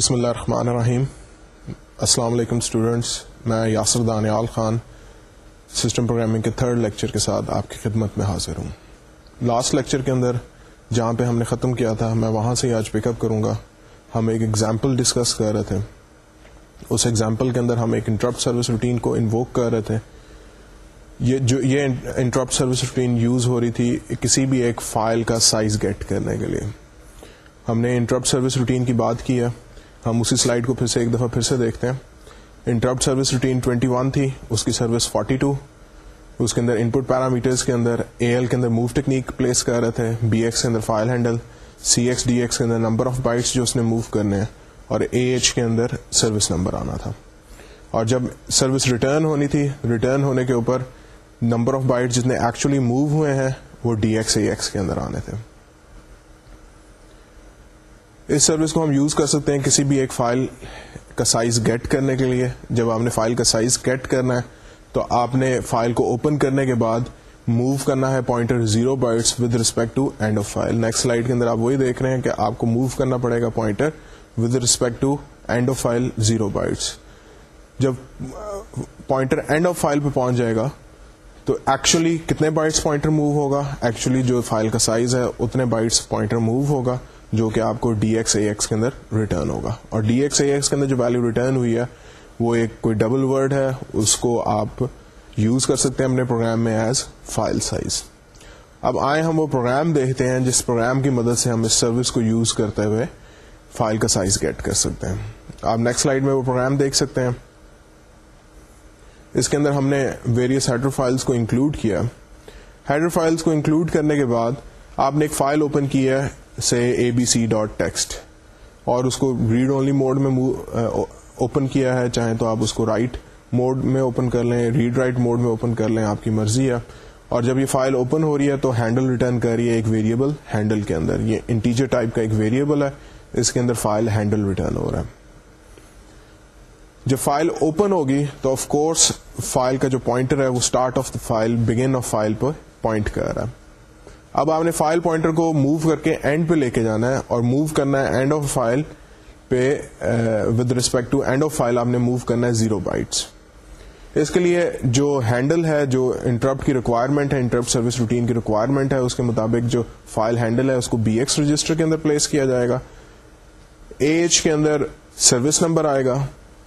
بسم اللہ الرحمن الرحیم۔ السلام علیکم اسٹوڈینٹس میں یاسر دانیال خان سسٹم پروگرامنگ کے تھرڈ لیکچر کے ساتھ آپ کی خدمت میں حاضر ہوں۔ لاسٹ لیکچر کے اندر جہاں پہ ہم نے ختم کیا تھا، میں وہاں سے آج پک اپ کروں گا۔ ہم ایک ایگزامپل ڈسکس کر رہے تھے۔ اس ایگزامپل کے اندر ہم ایک انٹرپٹ سروس روٹین کو انووک کر رہے تھے۔ یہ جو یہ انٹرپٹ سروس روٹین یوز ہو رہی تھی کسی بھی ایک فائل کا سائز گیٹ کرنے کے لیے۔ ہم نے انٹرپٹ سروس روٹین کی بات کی ہے۔ ہم اسی سلائڈ کو پھر سے ایک دفعہ پھر سے دیکھتے ہیں۔ انٹرپٹ سروس روٹین 21 تھی، اس کی سروس 42 اس کے اندر ان پٹ پیرامیٹرز کے اندر اے ایل کے اندر موو ٹیکنیک پلیس کر رہے تھے بی ایکس کے اندر file handle C X D X کے اندر نمبر آف بائٹس جو اس نے موو کرنے ہیں، اور اے ایچ کے اندر سروس نمبر آنا تھا۔ اور جب سروس ریٹرن ہونی تھی ریٹرن ہونے کے اوپر نمبر آف بائٹ جتنے ایکچولی موو ہوئے ہیں، وہ ڈی ایکس اے ایکس کے اندر آنے تھے۔ اس سروس کو ہم یوز کر سکتے ہیں کسی بھی ایک فائل کا سائز گیٹ کرنے کے لیے۔ جب آپ نے فائل کا سائز گیٹ کرنا ہے، تو آپ نے فائل کو اوپن کرنے کے بعد موو کرنا ہے pointer zero bytes with respect to end of file next slide کے اندر آپ وہی دیکھ رہے ہیں کہ آپ کو موو کرنا پڑے گا pointer with respect to end of file zero bytes جب پوائنٹر اینڈ آف فائل پہ پہنچ جائے گا، تو ایکچولی کتنے بائٹس پوائنٹر موو ہوگا؟ ایکچولی جو فائل کا سائز ہے، اتنے بائٹس پوائنٹر موو ہوگا۔ جو کہ آپ کو ڈی ایکس اے ایکس کے اندر ریٹرن ہوگا۔ اور ڈی ایکس اے ایکس کے اندر جو ویلو ریٹرن ہوئی ہے، وہ ایک کوئی ڈبل ورڈ ہے۔ اس کو آپ یوز کر سکتے ہیں اپنے پروگرام میں ایز فائل سائز اب آئے ہم وہ پروگرام دیکھتے ہیں، جس پروگرام کی مدد سے ہم اس سروس کو یوز کرتے ہوئے فائل کا سائز گیٹ کر سکتے ہیں۔ آپ نیکسٹ سلائڈ میں وہ پروگرام دیکھ سکتے ہیں۔ اس کے اندر ہم نے ویریس ہیڈر فائلس کو انکلوڈ کیا۔ ہیڈر فائلس کو انکلوڈ کرنے کے بعد آپ نے ایک فائل اوپن کی ہے۔ سے A B C dot text اور اس کو ریڈ اونلی موڈ میں اوپن uh, کیا ہے، چاہیں تو آپ اس کو رائٹ موڈ میں اوپن کر لیں ریڈ رائٹ موڈ میں اوپن کر لیں، آپ کی مرضی ہے. اور جب یہ فائل اوپن ہو رہی ہے تو ہینڈل ریٹرن کر رہی ہے ایک ویریبل ہینڈل کے اندر. یہ انٹیجر ٹائپ کا ایک ویریبل ہے، اس کے اندر فائل ہینڈل ریٹرن ہو رہا ہے. جب فائل اوپن ہوگی تو آف کورس فائل کا جو پوائنٹر ہے وہ start of the file begin of file پہ پوائنٹ کر رہا ہے. اب آپ نے فائل پوائنٹر کو موو کر کے اینڈ پہ لے کے جانا ہے اور موو کرنا ہے اینڈ آف فائل پہ with respect to end of file آپ نے موو کرنا ہے زیرو بائٹس اس کے لیے جو ہینڈل ہے، جو انٹرپٹ کی ریکوائرمنٹ ہے انٹرپٹ سروس روٹین کی ریکوائرمنٹ ہے، اس کے مطابق جو فائل ہینڈل ہے، اس کو بی ایکس رجسٹر کے اندر پلیس کیا جائے گا. اے ایچ کے اندر سروس نمبر آئے گا.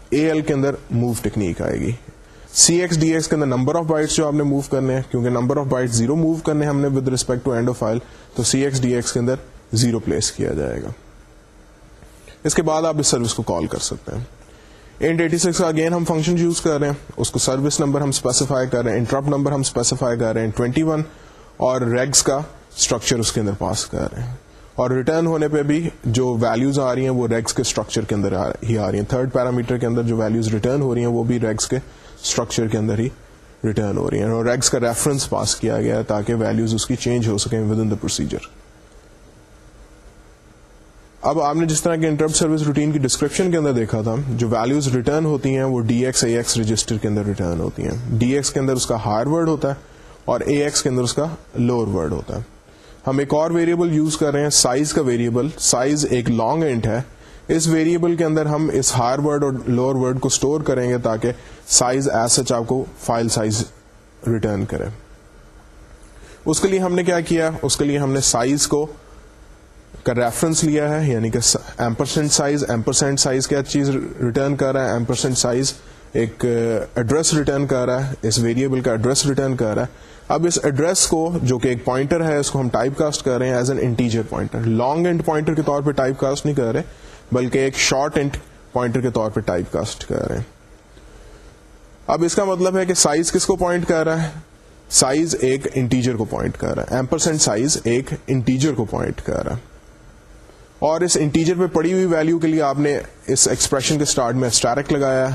اے ایل کے اندر موو ٹیکنیک آئے گی. سی ایکس ڈی ایکس کے اندر نمبر آف بائٹس جو آپ نے موو کرنے ہیں، کیونکہ number of byte zero move کرنے ہم نے with respect to end of file تو سی ایکس ڈی ایکس کے اندر زیرو پلیس کیا جائے گا۔ اس کے بعد آپ اس سروس کو کال کر سکتے ہیں۔ انٹ ایٹی سکس کا اگین ہم فنکشن یوز کر رہے ہیں۔ اس کو سروس نمبر ہم اسپیسیفائی کر رہے ہیں انٹرپٹ نمبر ہم اسپیسیفائی کر رہے ہیں ٹوینٹی ون اور ریگس کا اسٹرکچر اس کے اندر پاس کر رہے ہیں۔ اور ریٹرن ہونے پہ بھی جو ویلوز آ رہی ہیں، وہ ریگس کے اسٹرکچر کے اندر ہی آ رہی ہیں۔ تھرڈ پیرامیٹر کے اندر جو ویلوز ریٹرن ہو رہی ہیں، وہ بھی ریگس کے اسٹرکچر کے اندر ہی ریٹرن ہو رہی ہیں اور ریگس کا ریفرنس پاس کیا گیا ہے تاکہ ویلوز اس کی چینج ہو سکیں ود ان دا پروسیجر اب آپ نے جس طرح کے انٹرپٹ سروس روٹین کی ڈسکرپشن کے اندر دیکھا تھا، جو ویلوز ریٹرن ہوتی ہیں وہ D X A X register کے اندر ریٹرن ہوتی ہیں۔ ڈی ایکس کے اندر اس کا ہائر ورڈ ہوتا ہے اور اے ایکس کے اندر اس کا لوور ورڈ ہوتا ہے۔ ہم ایک اور ویریبل یوز کر رہے ہیں سائز کا ویریبل سائز ایک لانگ اینٹ ہے۔ اس ویریبل کے اندر ہم اس ہائر ورڈ اور لوور ورڈ کو اسٹور کریں گے تاکہ سائز ایز سچ آپ کو فائل سائز ریٹرن کرے۔ اس کے لیے ہم نے کیا کیا؟ اس کے لیے ہم نے سائز کو کا ریفرنس لیا ہے یعنی کہ ایمپرسینٹ سائز ایمپرسینٹ سائز کیا چیز ریٹرن کر رہا ہے؟ ایمپرسینٹ سائز ایک ایڈریس ریٹرن کر رہا ہے، اس ویریبل کا ایڈریس ریٹرن کر رہا ہے۔ اب اس ایڈریس کو جو کہ ایک پوائنٹر ہے، اس کو ہم ٹائپ کاسٹ کر رہے ہیں as an integer pointer long and pointer کے طور پہ ٹائپ کاسٹ نہیں کر رہے۔ بلکہ ایک شارٹ اینڈ پوائنٹر کے طور پہ ٹائپ کاسٹ کر رہے ہیں۔ اب اس کا مطلب ہے کہ سائز کس کو پوائنٹ کر رہا ہے؟ سائز ایک انٹیجر کو پوائنٹ کر رہا ہے۔ ایمپرسینٹ سائز ایک انٹیجر کو پوائنٹ کر رہا ہے۔ اور اس انٹیجر پہ پڑی ہوئی ویلو کے لیے آپ نے اس ایکسپریشن کے سٹارٹ میں اسٹیرک لگایا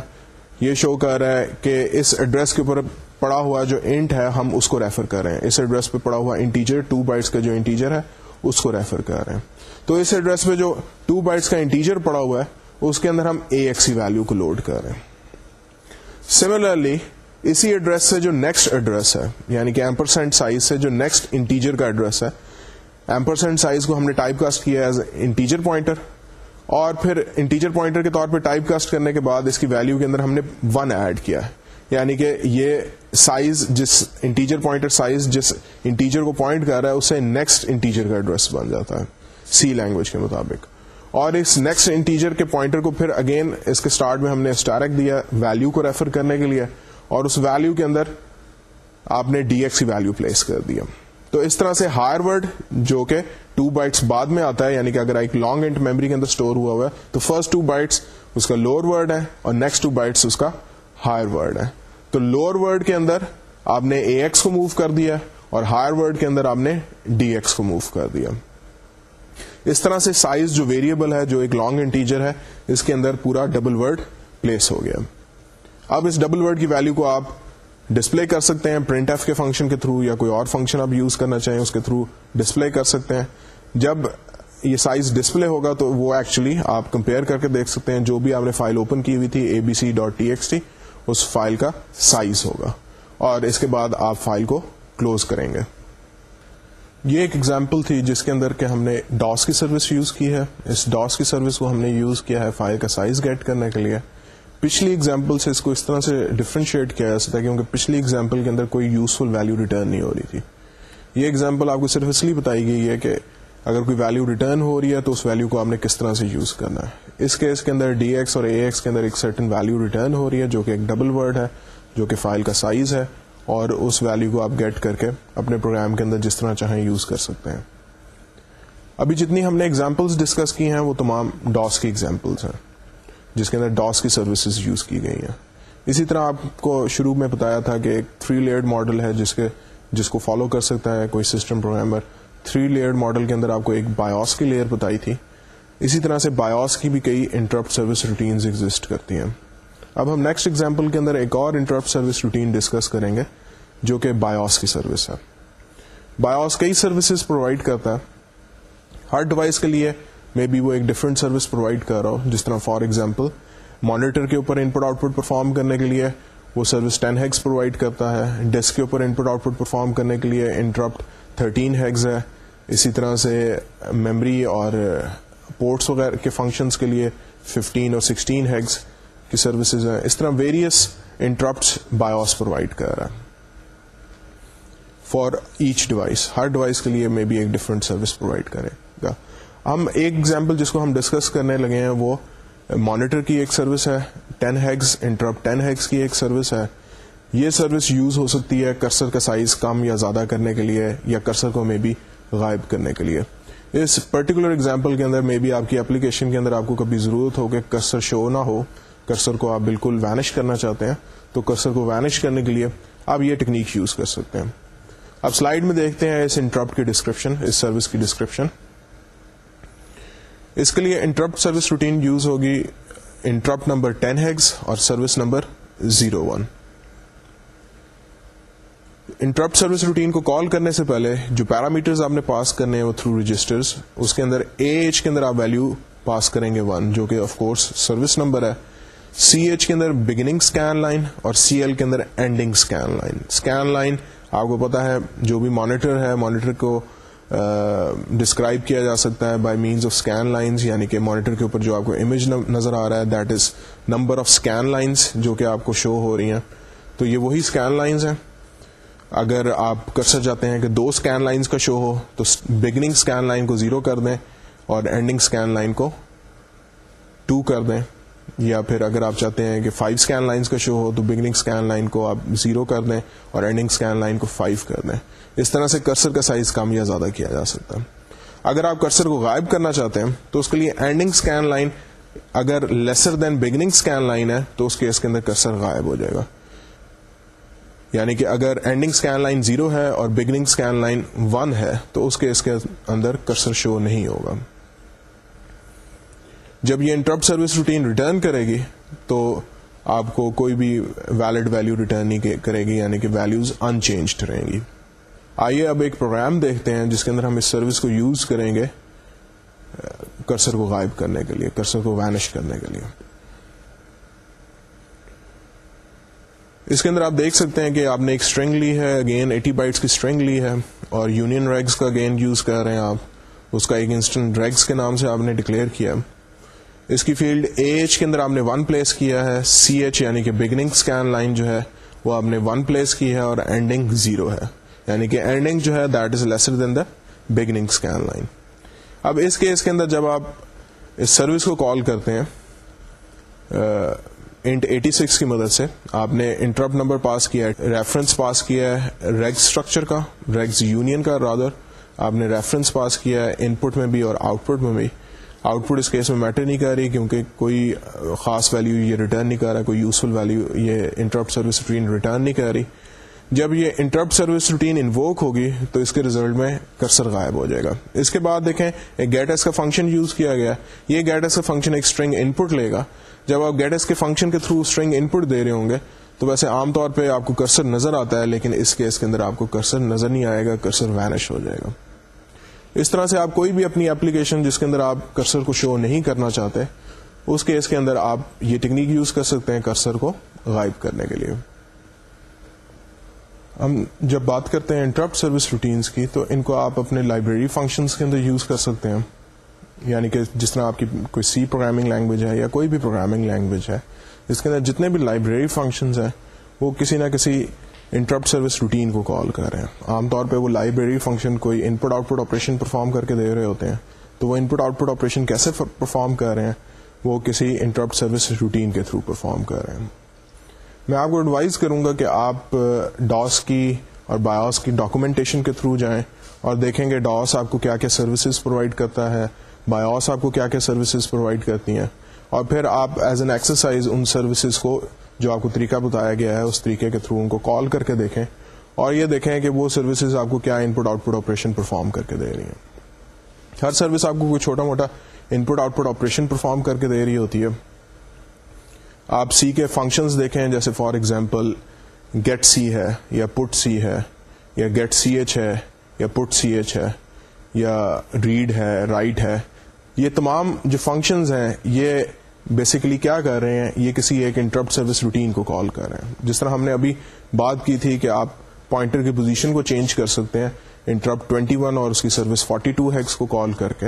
یہ شو کر رہا ہے کہ اس ایڈریس کے اوپر پڑا ہوا جو انٹ ہے، ہم اس کو ریفر کر رہے ہیں۔ اس ایڈریس پہ پڑا ہوا انٹیجر ٹو بائٹس کا جو انٹیجر ہے اس کو ریفر کر رہے ہیں۔ تو اس ایڈریس پہ جو ٹو بائٹس کا انٹیجر پڑا ہوا ہے، اس کے اندر ہم اے ایکس ویلو کو لوڈ کر رہے ہیں۔ سملرلی اسی ایڈریس سے جو نیکسٹ ایڈریس ہے یعنی کہ ایمپرسینٹ سائز سے جو نیکسٹ انٹیجر کا ایڈریس ہے ایمپرسینٹ سائز کو ہم نے ٹائپ کاسٹ کیا ایز انٹیجر پوائنٹر اور پھر انٹیجر پوائنٹر کے طور پہ ٹائپ کاسٹ کرنے کے بعد اس کی ویلو کے اندر ہم نے ون ایڈ کیا ہے۔ یعنی کہ یہ سائز جس انٹیجر پوائنٹر سائز جس انٹیجر کو پوائنٹ کر رہا ہے، اسے نیکسٹ انٹیجر کا ایڈریس بن جاتا ہے سی لینگویج کے مطابق۔ اور اس نیکسٹ انٹیجر کے پوائنٹر کو پھر اگین اس کے اسٹارٹ میں ہم نے اسٹارک دیا ویلو کو ریفر کرنے کے لیے۔ اور اس ویلو کے اندر آپ نے ڈی ایکس کی ویلو پلیس کر دیا۔ تو اس طرح سے ہائر ورڈ جو کہ ٹو بائٹس بعد میں آتا ہے یعنی کہ اگر ایک لانگ انٹ میموری کے اندر اسٹور ہوا ہوا ہے، تو فرسٹ ٹو بائٹس اس کا لوور ورڈ ہے اور نیکسٹ ٹو بائٹس اس کا ہائر ورڈ ہے۔ تو لوور ورڈ کے اندر آپ نے اے ایکس کو موو کر دیا اور ہائر ورڈ کے اندر آپ نے ڈی ایکس کو موو کر دیا۔ اس طرح سے سائز جو ویریبل ہے، جو ایک لانگ انٹیجر ہے، اس کے اندر پورا ڈبل ورڈ پلیس ہو گیا۔ اب اس ڈبل ورڈ کی ویلو کو آپ ڈسپلے کر سکتے ہیں پرنٹ ایف کے فنکشن کے تھرو یا کوئی اور فنکشن آپ یوز کرنا چاہیں، اس کے تھرو ڈسپلے کر سکتے ہیں۔ جب یہ سائز ڈسپلے ہوگا تو وہ ایکچولی آپ کمپیئر کر کے دیکھ سکتے ہیں۔ جو بھی آپ نے فائل اوپن کی ہوئی تھی A B C dot T X T us file کا سائز ہوگا اور اس کے بعد آپ فائل کو کلوز کریں گے۔ یہ ایک ایگزامپل تھی جس کے اندر کہ ہم نے ڈاس کی سروس یوز کی ہے۔ اس ڈاس کی سروس کو ہم نے یوز کیا ہے فائل کا سائز گیٹ کرنے کے لیے۔ پچھلی ایگزامپل سے اس کو اس طرح سے ڈفرینشیٹ کیا جا سکتا ہے کیونکہ پچھلی ایگزامپل کے اندر کوئی یوزفل ویلو ریٹرن نہیں ہو رہی تھی۔ یہ ایگزامپل آپ کو صرف اس لیے بتائی گئی ہے کہ اگر کوئی ویلو ریٹرن ہو رہی ہے تو اس ویلو کو آپ نے کس طرح سے یوز کرنا ہے؟ اس کیس کے اندر ڈی ایکس اور اے ایکس کے اندر ایک سرٹن ویلو ریٹرن ہو رہی ہے جو کہ ایک ڈبل ورڈ ہے، جو کہ فائل کا سائز ہے، اور اس ویلو کو آپ گیٹ کر کے اپنے پروگرام کے اندر جس طرح چاہیں یوز کر سکتے ہیں۔ ابھی جتنی ہم نے ایگزامپلس ڈسکس کی ہیں، وہ تمام ڈاس کی ایگزامپلس ہیں، جس کے اندر ڈاس کی سروسز یوز کی گئی ہیں۔ اسی طرح آپ کو شروع میں بتایا تھا کہ ایک تھری لیئرڈ ماڈل ہے، جس کے جس کو فالو کر سکتا ہے کوئی system programmer three layered model کے اندر آپ کو ایک بایوس کی لیئر بتائی تھی۔ اسی طرح سے بایوس کی بھی کئی انٹرپٹ سروس روٹینز ایگزٹ کرتی ہیں۔ اب ہم نیکسٹ ایگزامپل کے اندر ایک اور انٹرپٹ سروس روٹین ڈسکس کریں گے، جو کہ بایوس کی سروس ہے۔ بایوس کئی سروسز پرووائڈ کرتا ہے۔ ہر ڈیوائس کے لیے مے بی وہ ایک ڈفرنٹ سروس پرووائڈ کر رہا ہو۔ جس طرح فار ایگزامپل مانیٹر کے اوپر ان پٹ آؤٹ پٹ پرفارم کرنے کے لیے وہ سروس ٹین ہیگس پرووائڈ کرتا ہے۔ ڈیسک کے اوپر ان پٹ آؤٹ پٹ پرفارم کرنے کے لیے انٹرپٹ تھرٹین ہیگز ہے۔ اسی طرح سے میمری اور پورٹس وغیرہ کے فنکشنس کے لیے ففٹین اور سکسٹین ہیگز کی سروسز ہیں۔ اس طرح ویریس انٹرپٹ بایوس پرووائڈ کر رہا ہے۔ فار ایچ ڈیوائس ہر ڈیوائس کے لیے مے بی ایک ڈفرنٹ سروس پرووائڈ کرے گا۔ ہم ایک ایگزامپل جس کو ہم ڈسکس کرنے لگے ہیں، وہ مانیٹر کی ایک سروس ہے ten hex interrupt ten hex کی ایک سروس ہے۔ یہ سروس یوز ہو سکتی ہے کرسر کا سائز کم یا زیادہ کرنے کے لیے، یا کرسر کو میں بھی غائب کرنے کے لیے۔ اس پرٹیکولر اگزامپل کے اندر میں بھی آپ کی اپلیکیشن کے اندر آپ کو کبھی ضرورت ہو کہ کرسر شو نہ ہو کرسر کو آپ بالکل وینش کرنا چاہتے ہیں، تو کرسر کو وینش کرنے کے لیے آپ یہ ٹیکنیک یوز کر سکتے ہیں۔ اب سلائڈ میں دیکھتے ہیں اس انٹرپٹ کی ڈسکرپشن اس سروس کی ڈسکرپشن اس کے لیے انٹرپٹ سروس روٹین یوز ہوگی۔ انٹرپٹ نمبر ٹین ہیگز اور service number zero one interrupt service routine کو کال کرنے سے پہلے جو پیرامیٹرز آپ نے پاس کرنے ہیں وہ تھرو رجسٹرز اس کے اندر اے ایچ کے اندر آپ ویلو پاس کریں گے ون جو کہ آف کورس سروس نمبر ہے. سی ایچ کے اندر بگننگ اسکین لائن اور سی ایل کے اندر ending scan line scan line آپ کو پتا ہے، جو بھی مانیٹر ہے مانیٹر کو ڈسکرائب کیا جا سکتا ہے by means of scan lines یعنی کہ مانیٹر کے اوپر جو آپ کو امیج نظر آ رہا ہے that is number of scan lines جو کہ آپ کو شو ہو رہی ہیں. تو یہ وہی اسکین لائنس ہیں. اگر آپ کر سک جاتے ہیں کہ دو اسکین لائنس کا شو ہو، تو بگننگ اسکین لائن کو زیرو کر دیں اور اینڈنگ اسکین لائن کو ٹو کر دیں۔ یا پھر اگر آپ چاہتے ہیں کہ فائیو اسکین لائنس کا شو ہو، تو بگننگ اسکین لائن کو آپ زیرو کر دیں اور اینڈنگ اسکین لائن کو فائیو کر دیں۔ اس طرح سے کرسر کا سائز کم یا زیادہ کیا جا سکتا ہے۔ اگر آپ کرسر کو غائب کرنا چاہتے ہیں، تو اس کے لیے اینڈنگ اسکین لائن اگر lesser than beginning scan line ہے، تو اس کیس کے اندر کرسر غائب ہو جائے گا۔ یعنی کہ اگر اینڈنگ اسکین لائن زیرو ہے اور بگننگ اسکین لائن ون ہے، تو اس کیس کے اندر کرسر شو نہیں ہوگا۔ جب یہ انٹرپٹ سروس روٹین ریٹرن کرے گی، تو آپ کو کوئی بھی ویلڈ ویلو ریٹرن نہیں کرے گی یعنی کہ ویلوز ان چینج رہیں گی۔ آئیے اب ایک پروگرام دیکھتے ہیں، جس کے اندر ہم اس سروس کو یوز کریں گے کرسر کو غائب کرنے کے لیے کرسر کو وینش کرنے کے لیے۔ اس کے اندر آپ دیکھ سکتے ہیں کہ آپ نے ایک اسٹرنگ لی ہے. اگین ایٹی بائٹس کی اسٹرنگ لی ہے اور یونین ریگس کا اگین یوز کر رہے ہیں آپ. اس کا ایک انسٹنٹ ریگس کے نام سے آپ نے ڈکلیئر کیا اس کی فیلڈ اے ایچ کے اندر آپ نے ون پلیس کیا ہے. سی ایچ یعنی کہ بگننگ اسکین لائن جو ہے وہ آپ نے ون پلیس کی ہے اور اینڈنگ زیرو ہے. یعنی کہ اینڈنگ جو ہے that is lesser than the beginning scan line اب اس کیس کے اندر جب آپ اس سروس کو کال کرتے ہیں انٹ ایٹی سکس کی مدد سے۔ آپ نے انٹرپٹ نمبر پاس کیا ہے ریفرنس پاس کیا ہے ریگ اسٹرکچر کا ریگز یونین کا رادر آپ نے ریفرنس پاس کیا ہے ان پٹ میں بھی اور آؤٹ پٹ میں بھی۔ آؤٹ پٹ اس کیس میں میٹر نہیں کر رہی کیونکہ کوئی خاص ویلو یہ ریٹرن نہیں کر رہا، کوئی یوزفل ویلو یہ انٹرپٹ سروس روٹین ریٹرن نہیں کر رہی۔ جب یہ انٹرپٹ سروس روٹین انووک ہوگی تو اس کے ریزلٹ میں کرسر غائب ہو جائے گا۔ اس کے بعد دیکھیں، ایک گیٹ ایس کا فنکشن یوز کیا گیا۔ یہ گیٹ ایس کا فنکشن ایک اسٹرنگ ان پٹ لے گا۔ جب آپ گیٹ ایس کے فنکشن کے تھرو اسٹرنگ ان پٹ دے رہے ہوں گے، تو ویسے عام طور پہ آپ کو کرسر نظر آتا ہے، لیکن اس کیس کے اندر آپ کو کرسر نظر نہیں آئے گا کرسر وینش ہو جائے گا۔ اس طرح سے آپ کوئی بھی اپنی اپلیکیشن جس کے اندر آپ کرسر کو شو نہیں کرنا چاہتے، اس کیس کے اندر آپ یہ ٹیکنیک یوز کر سکتے ہیں کرسر کو غائب کرنے کے لیے۔ ہم جب بات کرتے ہیں انٹرپٹ سروس روٹینز کی، تو ان کو آپ اپنے لائبریری فنکشنز کے اندر یوز کر سکتے ہیں۔ یعنی کہ جس طرح آپ کی کوئی سی پروگرامنگ لینگویج ہے یا کوئی بھی پروگرامنگ لینگویج ہے جس کے اندر جتنے بھی لائبریری فنکشنز ہیں، وہ کسی نہ کسی انٹرپٹ سروس روٹین کو کال کر رہے ہیں۔ عام طور پہ وہ لائبریری فنکشن کوئی input output operation perform کر کے دے رہے ہوتے ہیں۔ تو وہ input output operation کیسے پرفارم کر رہے ہیں، وہ کسی انٹرپٹ سروس روٹین کے تھرو پرفارم کر رہے ہیں۔ میں آپ کو ایڈوائز کروں گا کہ آپ ڈاس کی اور بایوس کی ڈاکومنٹیشن کے تھرو جائیں اور دیکھیں گے ڈاس آپ کو کیا کیا سروسز پرووائڈ کرتا ہے۔ بایوس آپ کو کیا کیا سروسز پرووائڈ کرتی ہیں؟ اور پھر آپ ایز این ایکسرسائز ان سروسز کو جو آپ کو طریقہ بتایا گیا ہے، اس طریقے کے تھرو ان کو کال کر کے دیکھیں۔ اور یہ دیکھیں کہ وہ سروسز آپ کو کیا input output operation perform کر کے دے رہی ہیں۔ ہر سروس آپ کو کوئی چھوٹا موٹا input output operation perform کر کے دے رہی ہوتی ہے۔ آپ سی کے فنکشنز دیکھیں، جیسے فار ایگزامپل گیٹ سی ہے، یا پٹ سی ہے، یا گیٹ سی ایچ ہے، یا پٹ سی ایچ ہے، یا ریڈ ہے رائٹ ہے۔ یہ تمام جو فنکشنز ہیں، یہ بیسیکلی کیا کر رہے ہیں؟ یہ کسی ایک انٹرپٹ سروس روٹین کو کال کر رہے ہیں۔ جس طرح ہم نے ابھی بات کی تھی کہ آپ پوائنٹر کی پوزیشن کو چینج کر سکتے ہیں انٹرپٹ 21 اور اس کی سروس 42 ہیگس کو کال کر کے۔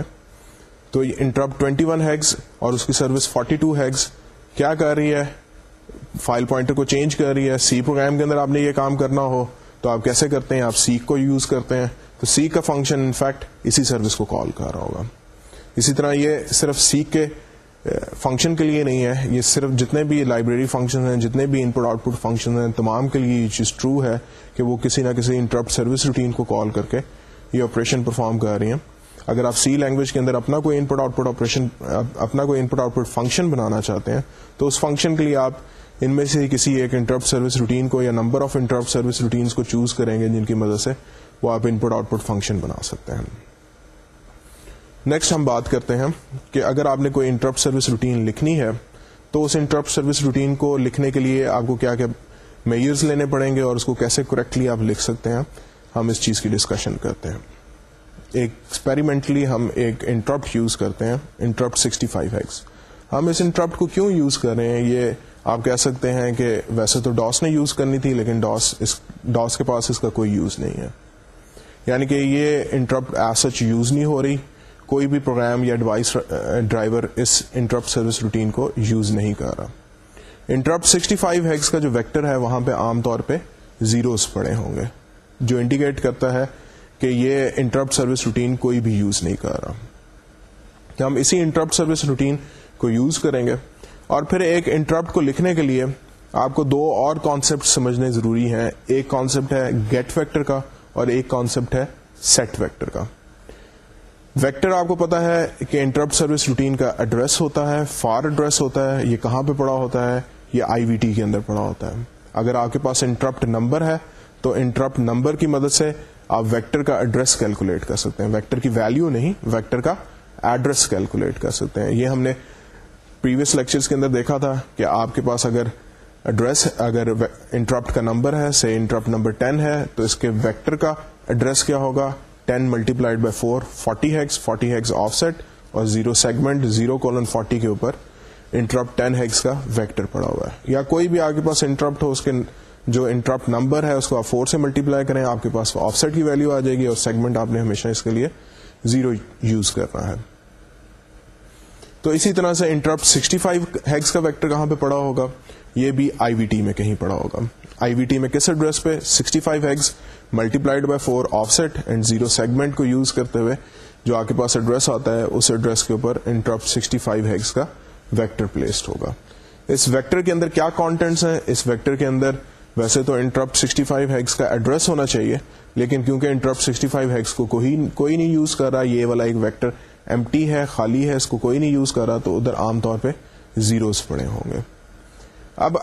تو یہ انٹرپٹ 21 ہیگس اور اس کی سروس 42 ہیگس کیا کر رہی ہے؟ فائل پوائنٹر کو چینج کر رہی ہے۔ سی پروگرام کے اندر آپ نے یہ کام کرنا ہو، تو آپ کیسے کرتے ہیں؟ آپ سیک کو یوز کرتے ہیں۔ تو سیک کا فنکشن انفیکٹ اسی سروس کو کال کر رہا ہوگا۔ اسی طرح یہ صرف سیک کے فنکشن کے لیے نہیں ہے. یہ صرف جتنے بھی لائبریری فنکشن ہیں، جتنے بھی ان پٹ آؤٹ پٹ فنکشن ہیں، تمام کے لیے یہ چیز ٹرو ہے کہ وہ کسی نہ کسی انٹرپٹ سروس روٹین کو کال کر کے یہ آپریشن پرفارم کر رہی ہیں. اگر آپ سی لینگویج کے اندر اپنا کوئی input output operation اپنا کوئی input out put function بنانا چاہتے ہیں، تو اس فنکشن کے لیے آپ ان میں سے کسی ایک انٹرپٹ سروس روٹین کو یا number of interrupt service routines کو چوز کریں گے جن کی مدد سے وہ آپ input out put function بنا سکتے ہیں۔ نیکسٹ ہم بات کرتے ہیں کہ اگر آپ نے کوئی انٹرپٹ سروس روٹین لکھنی ہے، تو اس انٹرپٹ سروس روٹین کو لکھنے کے لیے آپ کو کیا کیا میئرز لینے پڑیں گے اور اس کو کیسے کریکٹلی آپ لکھ سکتے ہیں، ہم اس چیز کی ڈسکشن کرتے ہیں۔ ایک ایکسپیریمنٹلی ہم ایک انٹرپٹ یوز کرتے ہیں انٹرپٹ سکسٹی فائیو ایکس ہم اس انٹرپٹ کو کیوں یوز کر رہے ہیں؟ یہ آپ کہہ سکتے ہیں کہ ویسے تو ڈاس نے یوز کرنی تھی، لیکن ڈاس اس ڈاس کے پاس اس کا کوئی یوز نہیں ہے۔ یعنی کہ یہ انٹرپٹ ایز سچ یوز نہیں ہو رہی۔ کوئی بھی پروگرام یا ڈیوائس ڈرائیور uh, اس انٹرپٹ سروس روٹین کو یوز نہیں کر رہا۔ انٹرپٹ سکسٹی فائیو ہیگس کا جو ویکٹر ہے وہاں پہ عام طور پہ زیروز پڑے ہوں گے، جو انڈیکیٹ کرتا ہے کہ یہ انٹرپٹ سروس روٹین کوئی بھی یوز نہیں کر رہا۔ کہ ہم اسی انٹرپٹ سروس روٹین کو یوز کریں گے۔ اور پھر ایک انٹرپٹ کو لکھنے کے لیے آپ کو دو اور کانسیپٹ سمجھنے ضروری ہیں۔ ایک کانسیپٹ ہے گیٹ ویکٹر کا اور ایک کانسیپٹ ہے سیٹ ویکٹر کا۔ ویکٹر آپ کو پتا ہے کہ انٹرپٹ سروس روٹین کا ایڈریس ہوتا ہے فار ایڈریس ہوتا ہے، یہ کہاں پہ پڑا ہوتا ہے؟ یہ آئی وی ٹی کے اندر پڑا ہوتا ہے۔ اگر آپ کے پاس انٹرپٹ نمبر ہے، تو انٹرپٹ نمبر کی مدد سے آپ ویکٹر کا ایڈریس کیلکولیٹ کر سکتے ہیں۔ ویکٹر کی ویلو نہیں، ویکٹر کا ایڈریس کیلکولیٹ کر سکتے ہیں۔ یہ ہم نے پریویس لیکچرز کے اندر دیکھا تھا کہ آپ کے پاس اگر ایڈریس اگر انٹرپٹ کا نمبر ہے سے انٹرپٹ نمبر ٹین ہے، تو اس کے ویکٹر کا ایڈریس کیا ہوگا؟ Ten multiplied by four forty hex forty hex offset اور zero segment zero colon forty کے اوپر انٹرپٹ ٹین ہیگس کا ویکٹر پڑا ہوا ہے۔ یا کوئی بھی آپ کے پاس انٹرپٹ ہو، اس کے جو انٹرپٹ نمبر ہے، اس کو آپ فور سے ملٹی پلائی کریں، آپ کے پاس آف سیٹ کی ویلو آ جائے گی اور سیگمنٹ آپ نے ہمیشہ اس کے لیے زیرو یوز کرنا ہے۔ تو اسی طرح سے انٹرپٹ 65 فائیو ہیگس کا ویکٹر کہاں پہ پڑا ہوگا؟ یہ بھی آئی وی ٹی میں کہیں پڑا ہوگا۔ آئی وی ٹی میں کس ایڈریس پہ؟ 65 five hex multiplied by four offset and zero segment کو یوز کرتے ہوئے جو آپ کے پاس ایڈریس آتا ہے، اس ایڈریس کے اوپر انٹرپٹ 65 فائیو ہیگس کا ویکٹر پلیسڈ ہوگا۔ اس ویکٹر کے اندر کیا کانٹینٹس ہیں؟ اس ویکٹر کے اندر ویسے تو انٹرپٹ 65 فائیو ہیگس کا ایڈریس ہونا چاہیے، لیکن کیونکہ انٹرپٹ 65 فائیو ہیگس کو کوئی کوئی نہیں یوز کر رہا، یہ والا ایک ویکٹر ایم ٹی ہے، خالی ہے، اس کو کوئی نہیں یوز کر رہا، تو ادھر عام طور پہ زیروز پڑے ہوں گے۔ اب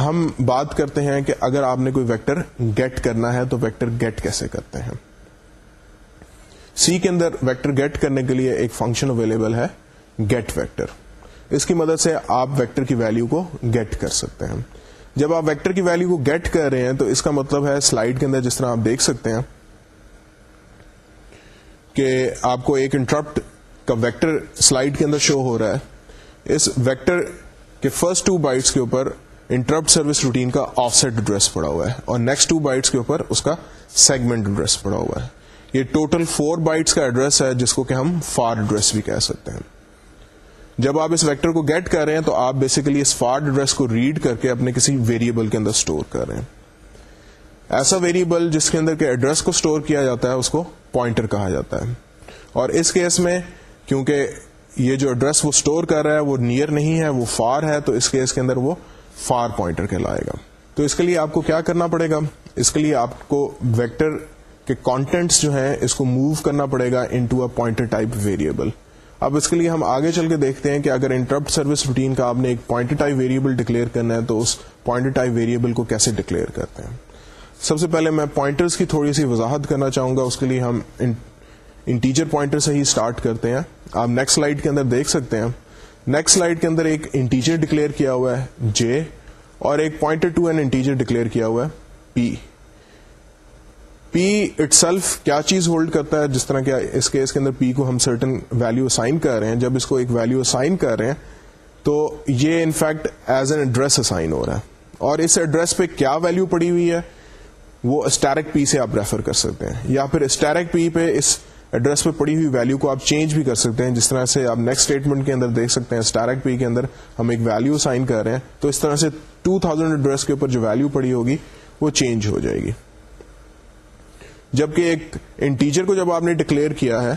ہم بات کرتے ہیں کہ اگر آپ نے کوئی ویکٹر گیٹ کرنا ہے تو ویکٹر گیٹ کیسے کرتے ہیں؟ سی کے اندر ویکٹر گیٹ کرنے کے لیے ایک فنکشن اویلیبل ہے گیٹ ویکٹر اس کی مدد سے آپ ویکٹر کی ویلو کو گیٹ کر سکتے ہیں۔ جب آپ ویکٹر کی ویلو کو گیٹ کر رہے ہیں تو اس کا مطلب ہے سلائڈ کے اندر جس طرح آپ دیکھ سکتے ہیں کہ آپ کو ایک انٹرپٹ کا ویکٹر سلائڈ کے اندر شو ہو رہا ہے۔ اس ویکٹر کے فرسٹ ٹو بائٹس کے اوپر انٹرپٹ سروس روٹین کا آف سیٹ ایڈریس پڑا ہوا ہے اور نیکسٹ ٹو بائٹس کے اوپر اس کا سیگمنٹ ایڈریس پڑا ہوا ہے۔ یہ ٹوٹل فور بائٹس کا ایڈریس ہے جس کو کہ ہم فار ایڈریس بھی کہہ سکتے ہیں۔ جب آپ اس ویکٹر کو گیٹ کر رہے ہیں تو آپ بیسیکلی اس فارڈ ایڈریس کو ریڈ کر کے اپنے کسی ویریبل کے اندر اسٹور کر رہے ہیں۔ ایسا ویریبل جس کے اندر کے ایڈریس کو اسٹور کیا جاتا ہے، اس کو پوائنٹر کہا جاتا ہے۔ اور اس کیس میں کیونکہ یہ جو ایڈریس وہ اسٹور کر رہا ہے وہ نیئر نہیں ہے، وہ فار ہے، تو اس کیس کے اندر وہ فار پوائنٹر کہلائے گا۔ تو اس کے لیے آپ کو کیا کرنا پڑے گا؟ اس کے لیے آپ کو ویکٹر کے کانٹینٹس جو ہیں، اس کو موو کرنا پڑے گا into a pointer type variable اب اس کے لیے ہم آگے چل کے دیکھتے ہیں کہ اگر انٹرپٹ سروس روٹین کا آپ نے ایک پوائنٹ ٹائپ ویریبل ڈکلیئر کرنا ہے، تو اس پوائنٹ ٹائپ ویریبل کو کیسے ڈکلیئر کرتے ہیں؟ سب سے پہلے میں پوائنٹرز کی تھوڑی سی وضاحت کرنا چاہوں گا۔ اس کے لیے ہم انٹیجر پوائنٹر سے ہی اسٹارٹ کرتے ہیں۔ آپ نیکسٹ سلائڈ کے اندر دیکھ سکتے ہیں۔ نیکسٹ سلائڈ کے اندر ایک انٹیجر ڈکلیئر کیا ہوا ہے جے اور ایک pointer to an integer declare کیا ہوا ہے پی پی اٹ سیلف کیا چیز ہولڈ کرتا ہے؟ جس طرح کہ اس کیس کے اندر پی کو ہم سرٹن ویلو اسائن کر رہے ہیں، جب اس کو ایک ویلو اسائن کر رہے ہیں، تو یہ in fact as an address assign ہو رہا ہے۔ اور اس ایڈریس پہ کیا ویلو پڑی ہوئی ہے؟ وہ اسٹیرک پی سے آپ ریفر کر سکتے ہیں، یا پھر اسٹیرک پی پہ اس ایڈریس پہ پڑی ہوئی ویلو کو آپ چینج بھی کر سکتے ہیں۔ جس طرح سے آپ نیکسٹ اسٹیٹمنٹ کے اندر دیکھ سکتے ہیں۔ اسٹیرک پی کے اندر ہم ایک ویلو سائن کر رہے ہیں۔ تو اس طرح سے 2000 ایڈریس کے اوپر جو ویلو پڑی ہوگی وہ چینج ہو جائے گی۔ جبکہ ایک انٹیجر کو جب آپ نے ڈکلیئر کیا ہے،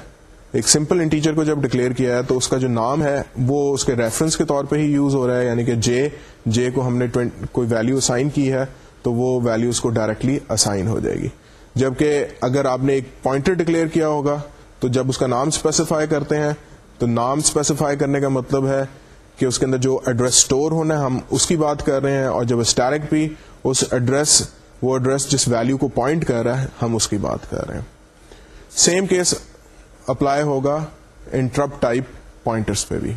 ایک سمپل انٹیجر کو جب ڈکلیئر کیا ہے، تو اس کا جو نام ہے، وہ اس کے ریفرنس کے طور پہ ہی یوز ہو رہا ہے۔ یعنی کہ جے جے کو ہم نے کوئی ویلو اسائن کی ہے، تو وہ ویلو اس کو ڈائریکٹلی اسائن ہو جائے گی۔ جبکہ اگر آپ نے ایک پوائنٹر ڈکلیئر کیا ہوگا، تو جب اس کا نام اسپیسیفائی کرتے ہیں، تو نام اسپیسیفائی کرنے کا مطلب ہے کہ اس کے اندر جو ایڈریس اسٹور ہونا ہے، ہم اس کی بات کر رہے ہیں اور جب اسٹیرک بھی اس ایڈریس وہ ایڈریس جس ویلو کو پوائنٹ کر رہا ہے، ہم اس کی بات کر رہے ہیں۔ سیم کیس اپلائی ہوگا انٹرپٹ ٹائپ پوائنٹرس پہ بھی۔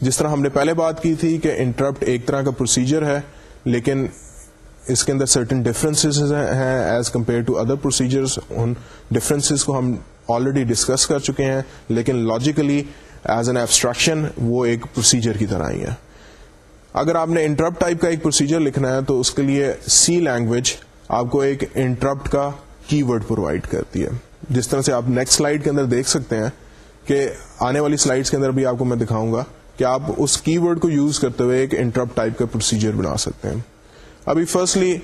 جس طرح ہم نے پہلے بات کی تھی کہ انٹرپٹ ایک طرح کا پروسیجر ہے، لیکن اس کے اندر سرٹن ڈفرینس ہیں as compared to other procedure in difference کو ہم آلریڈی ڈسکس کر چکے ہیں، لیکن لاجیکلی ایز این ایبسٹریکشن وہ ایک پروسیجر کی طرح ہی ہے۔ اگر آپ نے انٹرپٹ ٹائپ کا ایک پروسیجر لکھنا ہے، تو اس کے لیے سی لینگویج آپ کو ایک انٹرپٹ کا کی ورڈ پرووائڈ کرتی ہے۔ جس طرح سے آپ نیکسٹ سلائڈ کے اندر دیکھ سکتے ہیں کہ آنے والی سلائڈس کے اندر بھی آپ کو میں دکھاؤں گا کہ آپ اس کی ورڈ کو یوز کرتے ہوئے ایک انٹرپٹ ٹائپ کا پروسیجر بنا سکتے ہیں۔ ابھی فرسٹلی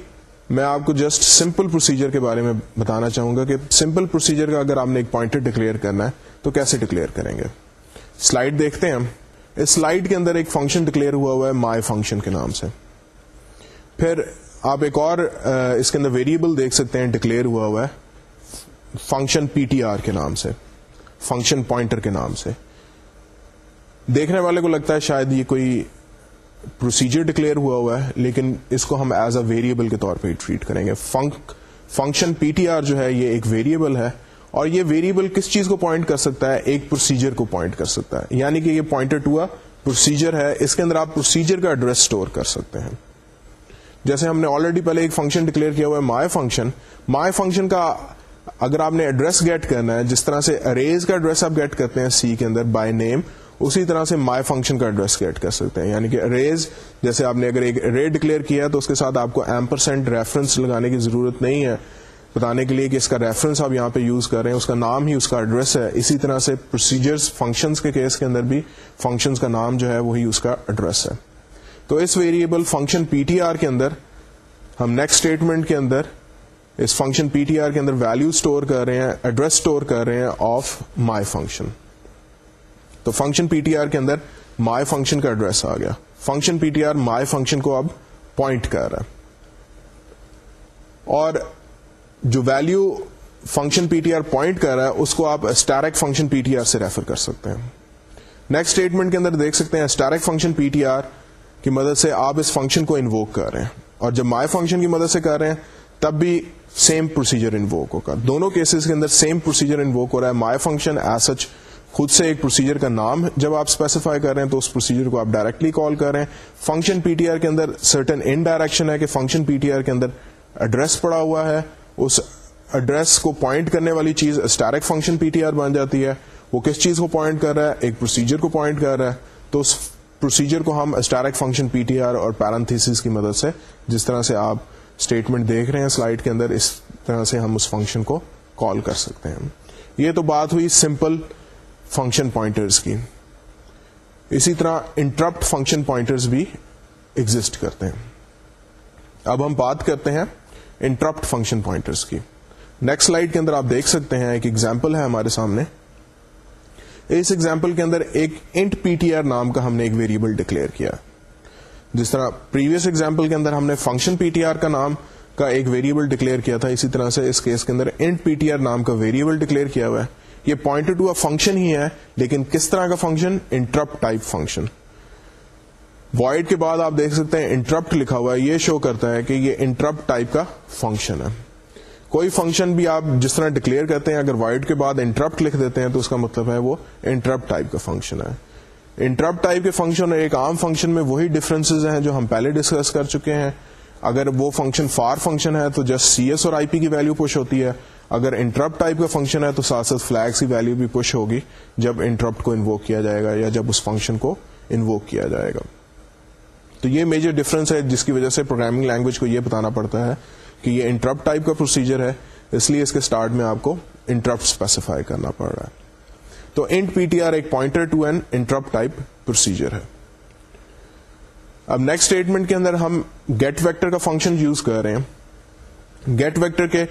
میں آپ کو جسٹ سمپل پروسیجر کے بارے میں بتانا چاہوں گا کہ سمپل پروسیجر کا اگر آپ نے ایک پوائنٹر ڈکلیئر کرنا ہے، تو کیسے ڈکلیئر کریں گے؟ سلائڈ دیکھتے ہیں اس سلائڈ کے اندر ایک فنکشن ڈکلیئر ہوا ہوا ہے مائی فنکشن کے نام سے۔ پھر آپ ایک اور اس کے اندر ویریبل دیکھ سکتے ہیں ڈکلیئر ہوا ہوا ہے۔ فنکشن پی ٹی آر کے نام سے۔ فنکشن پوائنٹر کے نام سے۔ دیکھنے والے کو لگتا ہے شاید یہ کوئی پروسیجر ڈکلیئر ہوا ہوا ہے، لیکن اس کو ہم ایز اے ویریبل کے طور پہ ٹریٹ کریں گے۔ فنکشن پی ٹی آر جو ہے، یہ ایک ویریبل ہے۔ اور یہ ویریبل کس چیز کو پوائنٹ کر سکتا ہے؟ ایک پروسیجر کو پوائنٹ کر سکتا ہے۔ یعنی کہ یہ پوائنٹر ٹو پروسیجر ہے۔ اس کے اندر آپ پروسیجر کا ایڈریس اسٹور کر سکتے ہیں۔ جیسے ہم نے آلریڈی پہلے ایک فنکشن ڈکلیئر کیا ہوا ہے مائی فنکشن مائی فنکشن کا اگر آپ نے ایڈریس گیٹ کرنا ہے، جس طرح سے اریز کا ایڈریس آپ گیٹ کرتے ہیں سی کے اندر بائی نیم اسی طرح سے مائی فنکشن کا ایڈریس گیٹ کر سکتے ہیں۔ یعنی کہ اریز جیسے آپ نے اگر ایک رے ڈکلیئر کیا تو اس کے ساتھ آپ کو ایم پرسینٹ ریفرنس لگانے کی ضرورت نہیں ہے۔ بتانے کے لیے کہ اس کا ریفرنس آپ یہاں پہ یوز کر رہے ہیں، اس کا نام ہی اس کا ایڈریس ہے۔ اسی طرح سے پروسیجرز فنکشنز کے کیس کے اندر بھی فنکشنز کا نام جو ہے وہی اس کا ایڈریس ہے۔ تو اس variable function P T R کے اندر ہم نیکسٹ اسٹیٹمنٹ کے اندر اس فنکشن پی ٹی آر کے اندر ویلو اسٹور کر رہے ہیں ایڈریس اسٹور کر رہے ہیں آف مائی فنکشن تو فنکشن پی ٹی آر کے اندر مائی فنکشن کا ایڈریس آ گیا۔ Function P T R my function کو اب پوائنٹ کر رہا ہے۔ اور جو value function P T R point کر رہا ہے، اس کو آپ asterisk function P T R سے ریفر کر سکتے ہیں۔ نیکسٹ اسٹیٹمنٹ کے اندر دیکھ سکتے ہیں asterisk function P T R کی مدد سے آپ اس فنکشن کو انووک کر رہے ہیں۔ اور جب مائی فنکشن کی مدد سے کر رہے ہیں، تب بھی سیم پروسیجر انووک ہوگا۔ دونوں کیسز کے اندر سیم پروسیجر انووک ہو رہا ہے۔ مائی فنکشن ایز سچ خود سے ایک پروسیجر کا نام جب آپ اسپیسیفائی کر رہے ہیں تو اس پروسیجر کو آپ ڈائریکٹلی کال کر رہے ہیں۔ فنکشن پی ٹی آر کے اندر سرٹن ان ڈائریکشن ہے کہ فنکشن پی ٹی آر کے اندر ایڈریس پڑا ہوا ہے۔ اس ایڈریس کو پوائنٹ کرنے والی چیز asterisk function P T R بن جاتی ہے۔ وہ کس چیز کو پوائنٹ کر رہا ہے؟ ایک پروسیجر کو پوائنٹ کر رہا ہے۔ تو اس پروسیجر کو ہم asterisk function P T R اور پیرنتھس کی مدد سے جس طرح سے آپ اسٹیٹمنٹ دیکھ رہے ہیں سلائڈ کے اندر، اس طرح سے ہم اس فنکشن کو کال کر سکتے ہیں۔ یہ تو بات ہوئی سمپل فنکشن پوائنٹرز کی۔ اسی طرح انٹرپٹ فنکشن پوائنٹرز بھی ایگزٹ کرتے ہیں۔ اب ہم بات کرتے ہیں انٹرپٹ فنکشن پوائنٹرز کی۔ نیکسٹ سلائڈ کے اندر آپ دیکھ سکتے ہیں ایک ایگزامپل ہے ہمارے سامنے۔ اس ایگزامپل کے اندر ایک انٹ پی ٹی آر نام کا ہم نے ایک ویریبل ڈکلیئر کیا۔ جس طرح پریویس ایگزامپل کے اندر ہم نے فنکشن پی ٹی آر کا نام کا ایک ویریبل ڈکلیئر کیا تھا، اسی طرح سے اس کیس کے اندر انٹ پی ٹی آر نام کا ویریبل ڈکلیئر کیا ہوا ہے۔ یہ پوائنٹ ٹو فنکشن ہی ہے، لیکن کس طرح کا function interrupt type function void کے بعد آپ دیکھ سکتے ہیں انٹرپٹ لکھا ہوا ہے، یہ شو کرتا ہے کہ یہ انٹرپٹ ٹائپ کا فنکشن ہے۔ کوئی فنکشن بھی آپ جس طرح ڈکلیئر کرتے ہیں، اگر وائڈ کے بعد انٹرپٹ لکھ دیتے ہیں، تو اس کا مطلب ہے وہ انٹرپٹ ٹائپ کا فنکشن ہے۔ انٹرپٹ ٹائپ کے فنکشن اور ایک عام فنکشن میں وہی ڈفرنس ہیں جو ہم پہلے ڈسکس کر چکے ہیں۔ اگر وہ فنکشن فار فنکشن ہے، تو جسٹ سی ایس اور آئی پی کی ویلو پش ہوتی ہے۔ اگر انٹرپٹ ٹائپ کا فنکشن ہے تو ساتھ ساتھ فلیکس کی ویلو بھی پش ہوگی جب انٹرپٹ کو انووک کیا جائے گا یا جب اس فنکشن کو انووک کیا جائے گا۔ تو یہ میجر ڈفرنس ہے جس کی وجہ سے پروگرامنگ لینگویج کو یہ بتانا پڑتا ہے کہ یہ انٹرپٹ ٹائپ کا پروسیجر ہے، اس لیے اس کے اسٹارٹ میں آپ کو انٹرپٹ اسپیسیفائی کرنا پڑ رہا ہے۔ تو انٹ پی ٹی آر ایک pointer to an interrupt type procedure ہے۔ اب نیکسٹ اسٹیٹمنٹ کے اندر ہم گیٹ ویکٹر کا فنکشن یوز کر رہے ہیں۔ گیٹ ویکٹر کے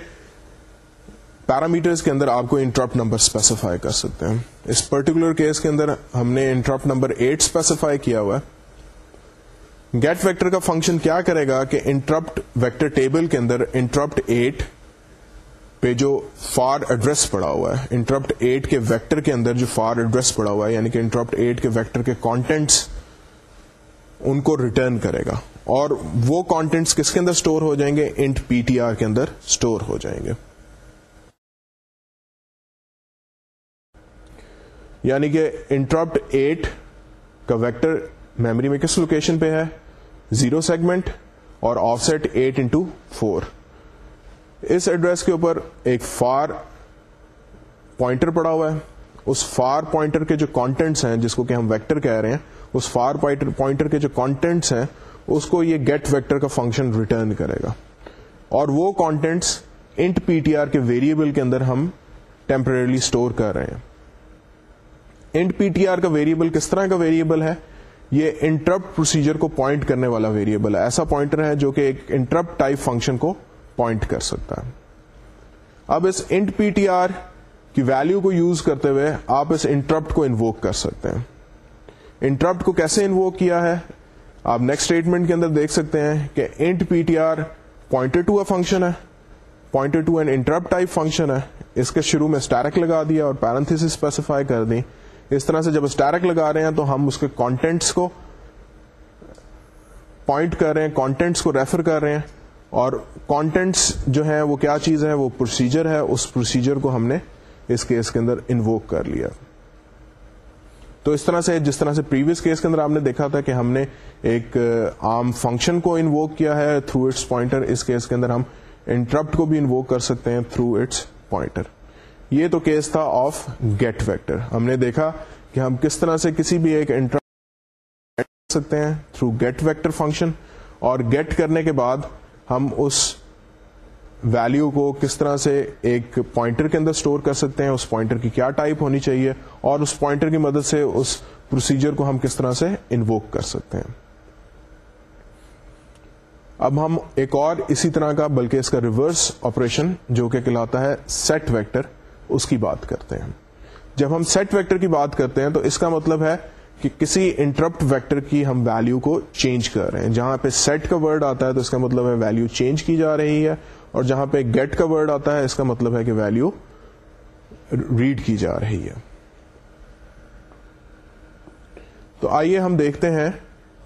پیرامیٹرز کے اندر آپ کو انٹرپٹ نمبر اسپیسیفائی کر سکتے ہیں۔ اس پرٹیکولر کیس کے اندر ہم نے انٹرپٹ نمبر ایٹ اسپیسیفائی کیا ہوا ہے۔ گیٹ ویکٹر کا فنکشن کیا کرے گا کہ انٹرپٹ ویکٹر ٹیبل کے اندر انٹرپٹ ایٹ پہ جو فار ایڈریس پڑا ہوا ہے۔ انٹرپٹ ایٹ کے ویکٹر کے اندر جو فار ایڈریس پڑا ہوا ہے یعنی کہ انٹرپٹ ایٹ کے ویکٹر کے کانٹینٹس ان کو ریٹرن کرے گا۔ اور وہ کانٹینٹس کس کے اندر اسٹور ہو جائیں گے؟ انٹ پی ٹی آر کے اندر اسٹور ہو جائیں گے۔ یعنی کہ انٹرپٹ ایٹ کا ویکٹر میموری میں کس لوکیشن پہ ہے؟ زیرو سیگمنٹ اور offset eight into four اس ایڈریس کے اوپر ایک فار پوائنٹر پڑا ہوا ہے۔ اس فار پوائنٹر کے جو کانٹینٹس ہیں، جس کو کہ ہم ویکٹر کہہ رہے ہیں، اس فار پوائنٹر کے جو کانٹینٹس ہیں، اس کو یہ گیٹ ویکٹر کا فنکشن ریٹرن کرے گا۔ اور وہ contents int P T R کے ویریبل کے اندر ہم ٹیمپرلی اسٹور کر رہے ہیں۔ انٹ پی ٹی آر کا ویریبل کس طرح کا ویریبل ہے؟ یہ انٹرپٹ پروسیجر کو پوائنٹ کرنے والا ویریبل ہے۔ ایسا پوائنٹر ہے جو کہ ایک انٹرپٹ ٹائپ فنکشن کو پوائنٹ کر سکتا ہے۔ اب اس انٹ پی ٹی آر کی ویلو کو یوز کرتے ہوئے آپ اس انٹرپٹ کو انووک کر سکتے ہیں۔ انٹرپٹ کو کیسے انووک کیا ہے؟ آپ نیکسٹ اسٹیٹمنٹ کے اندر دیکھ سکتے ہیں کہ int P T R pointer to a function ہے۔ Pointer to an interrupt type function ہے۔ اس کے شروع میں اسٹیرک لگا دیا اور پیرنتھس اسپیسیفائی کر دی اس طرح سے جب اسٹیرک لگا رہے ہیں تو ہم اس کے کانٹینٹس کو پوائنٹ کر رہے ہیں کانٹینٹس کو ریفر کر رہے ہیں اور کانٹینٹس جو ہیں وہ کیا چیز ہے وہ پروسیجر ہے۔ اس پروسیجر کو ہم نے اس کیس کے اندر انووک کر لیا۔ تو اس طرح سے، جس طرح سے پریویس کیس کے اندر آپ نے دیکھا تھا کہ ہم نے ایک عام فنکشن کو انووک کیا ہے۔ تھرو اٹس پوائنٹر اس کیس کے اندر ہم انٹرپٹ کو بھی انووک کر سکتے ہیں۔ تھرو اٹس پوائنٹر یہ تو کیس تھا آف گیٹ ویکٹر ہم نے دیکھا کہ ہم کس طرح سے کسی بھی ایک انٹرپٹ سکتے ہیں تھرو گیٹ ویکٹر فنکشن اور گیٹ کرنے کے بعد ہم اس ویلو کو کس طرح سے ایک پوائنٹر کے اندر اسٹور کر سکتے ہیں، اس پوائنٹر کی کیا ٹائپ ہونی چاہیے اور اس پوائنٹر کی مدد سے اس پروسیجر کو ہم کس طرح سے انووک کر سکتے ہیں۔ اب ہم ایک اور اسی طرح کا بلکہ اس کا ریورس آپریشن جو کہ کہلاتا ہے سیٹ ویکٹر اس کی بات کرتے ہیں۔ جب ہم سیٹ ویکٹر کی بات کرتے ہیں تو اس کا مطلب ہے کہ کسی انٹرپٹ ویکٹر کی ہم ویلو کو چینج کر رہے ہیں۔ جہاں پہ سیٹ کا ورڈ آتا ہے تو اس کا مطلب ہے ویلو چینج کی جا رہی ہے، اور جہاں پہ گیٹ کا ورڈ آتا ہے اس کا مطلب ہے کہ ویلو ریڈ کی جا رہی ہے۔ تو آئیے ہم دیکھتے ہیں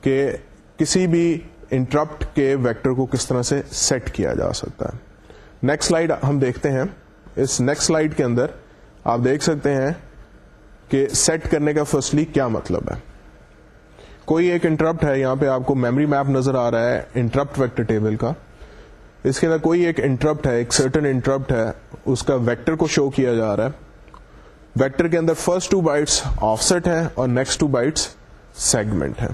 کہ کسی بھی انٹرپٹ کے ویکٹر کو کس طرح سے سیٹ کیا جا سکتا ہے۔ نیکسٹ سلائڈ ہم دیکھتے ہیں۔ اس نیکسٹ سلائڈ کے اندر آپ دیکھ سکتے ہیں کہ سیٹ کرنے کا فرسٹلی کیا مطلب ہے۔ کوئی ایک انٹرپٹ ہے، یہاں پہ آپ کو میموری میپ نظر آ رہا ہے انٹرپٹ ویکٹر ٹیبل کا۔ اس کے اندر کوئی ایک انٹرپٹ ہے، ایک سرٹن انٹرپٹ ہے، اس کا ویکٹر کو شو کیا جا رہا ہے۔ ویکٹر کے اندر first two bytes offset ہے اور نیکسٹ ٹو بائٹس سیگمنٹ ہے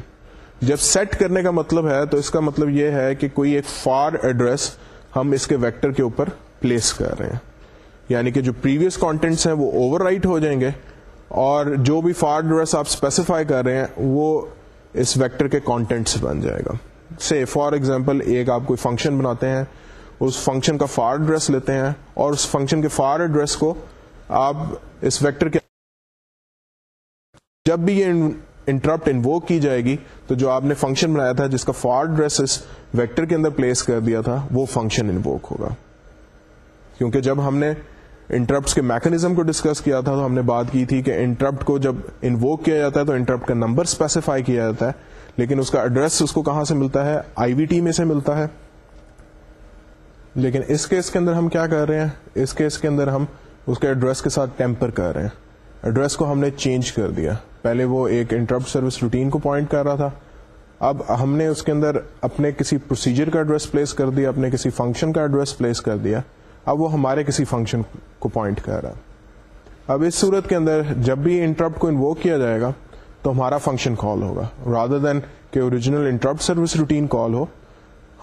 جب سیٹ کرنے کا مطلب ہے، تو اس کا مطلب یہ ہے کہ کوئی ایک فار ایڈریس ہم اس کے ویکٹر کے اوپر پلیس کر رہے ہیں۔ یعنی کہ جو پریویس کانٹینٹس ہیں وہ اوور رائٹ ہو جائیں گے اور جو بھی فار ایڈریس آپ اسپیسیفائی کر رہے ہیں، وہ اس ویکٹر کے کانٹینٹس بن جائے گا۔ سے فار ایگزامپل ایک آپ کوئی فنکشن بناتے ہیں، اس فنکشن کا فار ایڈریس لیتے ہیں اور اس فنکشن کے فار ایڈریس کو آپ اس ویکٹر کے جب بھی یہ انٹرپٹ انووک کی جائے گی، تو جو آپ نے فنکشن بنایا تھا، جس کا فار ایڈریس اس ویکٹر کے اندر پلیس کر دیا تھا، وہ فنکشن انووک ہوگا۔ کیونکہ جب ہم نے انٹرپٹ کے میکنیزم کو ڈسکس کیا تھا تو ہم نے بات کی تھی کہ انٹرپٹ کو جب انووک کیا جاتا ہے تو انٹرپٹ کا نمبر اسپیسیفائی کیا جاتا ہے، لیکن اس کا ایڈریس اس کو کہاں سے ملتا ہے؟ آئی وی ٹی میں سے ملتا ہے۔ لیکن اس کیس کے اندر ہم کیا کر رہے ہیں؟ اس کیس کے اندر ہم اس کے ایڈریس کے ساتھ ٹیمپر کر رہے ہیں۔ ایڈریس کو ہم نے چینج کر دیا۔ پہلے وہ ایک انٹرپٹ سروس روٹین کو پوائنٹ کر رہا تھا۔ اب ہم نے اس کے اندر اپنے کسی پروسیجر کا ایڈریس پلیس کر دیا، اپنے کسی فنکشن کا ایڈریس پلیس کر دیا۔ اب وہ ہمارے کسی فنکشن کو پوائنٹ کر رہا ہے۔ اب اس صورت کے اندر جب بھی انٹرپٹ کو انووک کیا جائے گا، تو ہمارا فنکشن کال ہوگا۔ رادر دین کہ original interrupt service routine call ہو،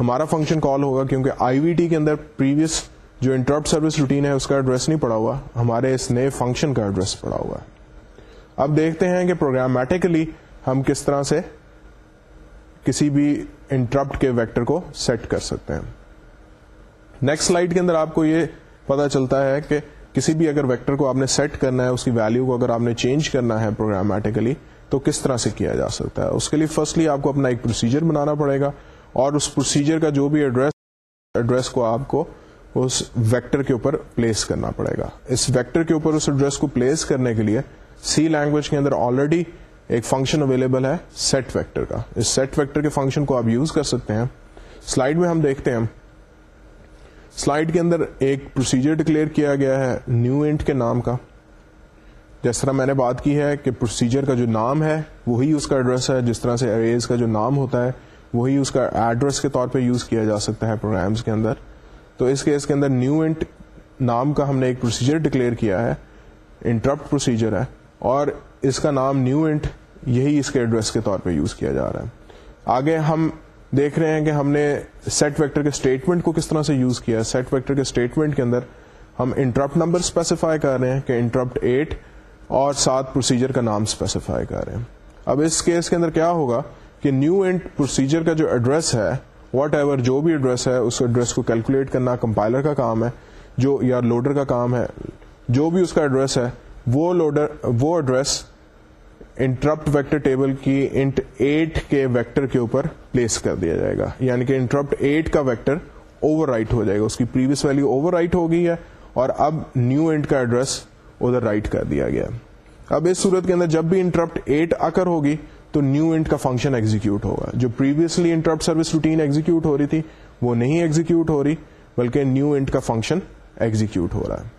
ہمارا فنکشن کال ہوگا کیونکہ آئی وی ٹی کے اندر پریویس جو انٹرپٹ سروس روٹین ہے، اس کا ایڈریس نہیں پڑا ہوا۔ ہمارے اس نئے فنکشن کا ایڈریس پڑا ہوا ہے۔ اب دیکھتے ہیں کہ پروگرامیٹیکلی ہم کس طرح سے کسی بھی انٹرپٹ کے ویکٹر کو سیٹ کر سکتے ہیں۔ نیکسٹ سلائڈ کے اندر آپ کو یہ پتا چلتا ہے کہ کسی بھی اگر ویکٹر کو آپ نے سیٹ کرنا ہے، اس کی ویلو کو اگر آپ نے چینج کرنا ہے پروگرامیٹیکلی تو کس طرح سے کیا جا سکتا ہے؟ اس کے لیے فرسٹلی آپ کو اپنا ایک پروسیجر بنانا پڑے گا اور اس پروسیجر کا جو بھی ایڈریس ایڈریس کو آپ کو اس ویکٹر کے اوپر پلیس کرنا پڑے گا۔ اس ویکٹر کے اوپر اس ایڈریس کو پلیس کرنے کے لیے سی لینگویج کے اندر آلریڈی ایک فنکشن اویلیبل ہے سیٹ ویکٹر کا۔ اس سیٹ ویکٹر کے فنکشن کو آپ یوز کر سکتے ہیں۔ سلائڈ میں ہم دیکھتے ہیں۔ سلائڈ کے اندر ایک پروسیجر ڈکلیئر کیا گیا ہے نیو انٹ کے نام کا۔ جس طرح میں نے بات کی ہے کہ پروسیجر کا جو نام ہے، وہی اس کا ایڈریس ہے۔ جس طرح سے اریز کا جو نام ہوتا ہے، وہی اس کا ایڈریس کے طور پہ یوز کیا جا سکتا ہے پروگرامس کے اندر۔ تو اس کیس کے اندر نیو انٹ نام کا ہم نے ایک پروسیجر ڈکلیئر کیا ہے انٹرپٹ پروسیجر ہے۔ اور اس کا نام نیو انٹ یہی اس کے ایڈریس کے طور پہ یوز کیا جا رہا ہے۔ آگے ہم دیکھ رہے ہیں کہ ہم نے سیٹ ویکٹر کے اسٹیٹمنٹ کو کس طرح سے یوز کیا سیٹ ویکٹر کے اسٹیٹمنٹ کے اندر ہم انٹرپٹ نمبر اسپیسیفائی کر رہے ہیں کہ انٹرپٹ ایٹ اور سات پروسیجر کا نام اسپیسیفائی کر رہے ہیں۔ اب اس کیس کے اندر کیا ہوگا کہ نیو انٹ پروسیجر کا جو ایڈریس ہے واٹ ایور جو بھی ایڈریس ہے، اس ایڈریس کو کیلکولیٹ کرنا کمپائلر کا کام ہے، جو یا لوڈر کا کام ہے، جو بھی اس کا ایڈریس ہے، وہ لوڈر وہ ایڈریس انٹرپٹ ویکٹر ٹیبل کی انٹ ایٹ کے ویکٹر کے اوپر پلیس کر دیا جائے گا۔ یعنی کہ انٹرپٹ ایٹ کا ویکٹر اوور رائٹ ہو جائے گا۔ اس کی پریویس ویلو اوور رائٹ ہو گئی ہے اور اب نیو انٹ کا ایڈریس ادھر رائٹ کر دیا گیا۔ اب اس صورت کے اندر جب بھی انٹرپٹ ایٹ آ کر ہوگی تو نیو انٹ کا فنکشن ایگزیکیوٹ ہوگا۔ جو previously interrupt service routine execute ہو رہی تھی وہ نہیں ایگزیکیوٹ ہو رہی، بلکہ نیو انٹ کا فنکشن ایگزیکیوٹ ہو رہا۔ ہے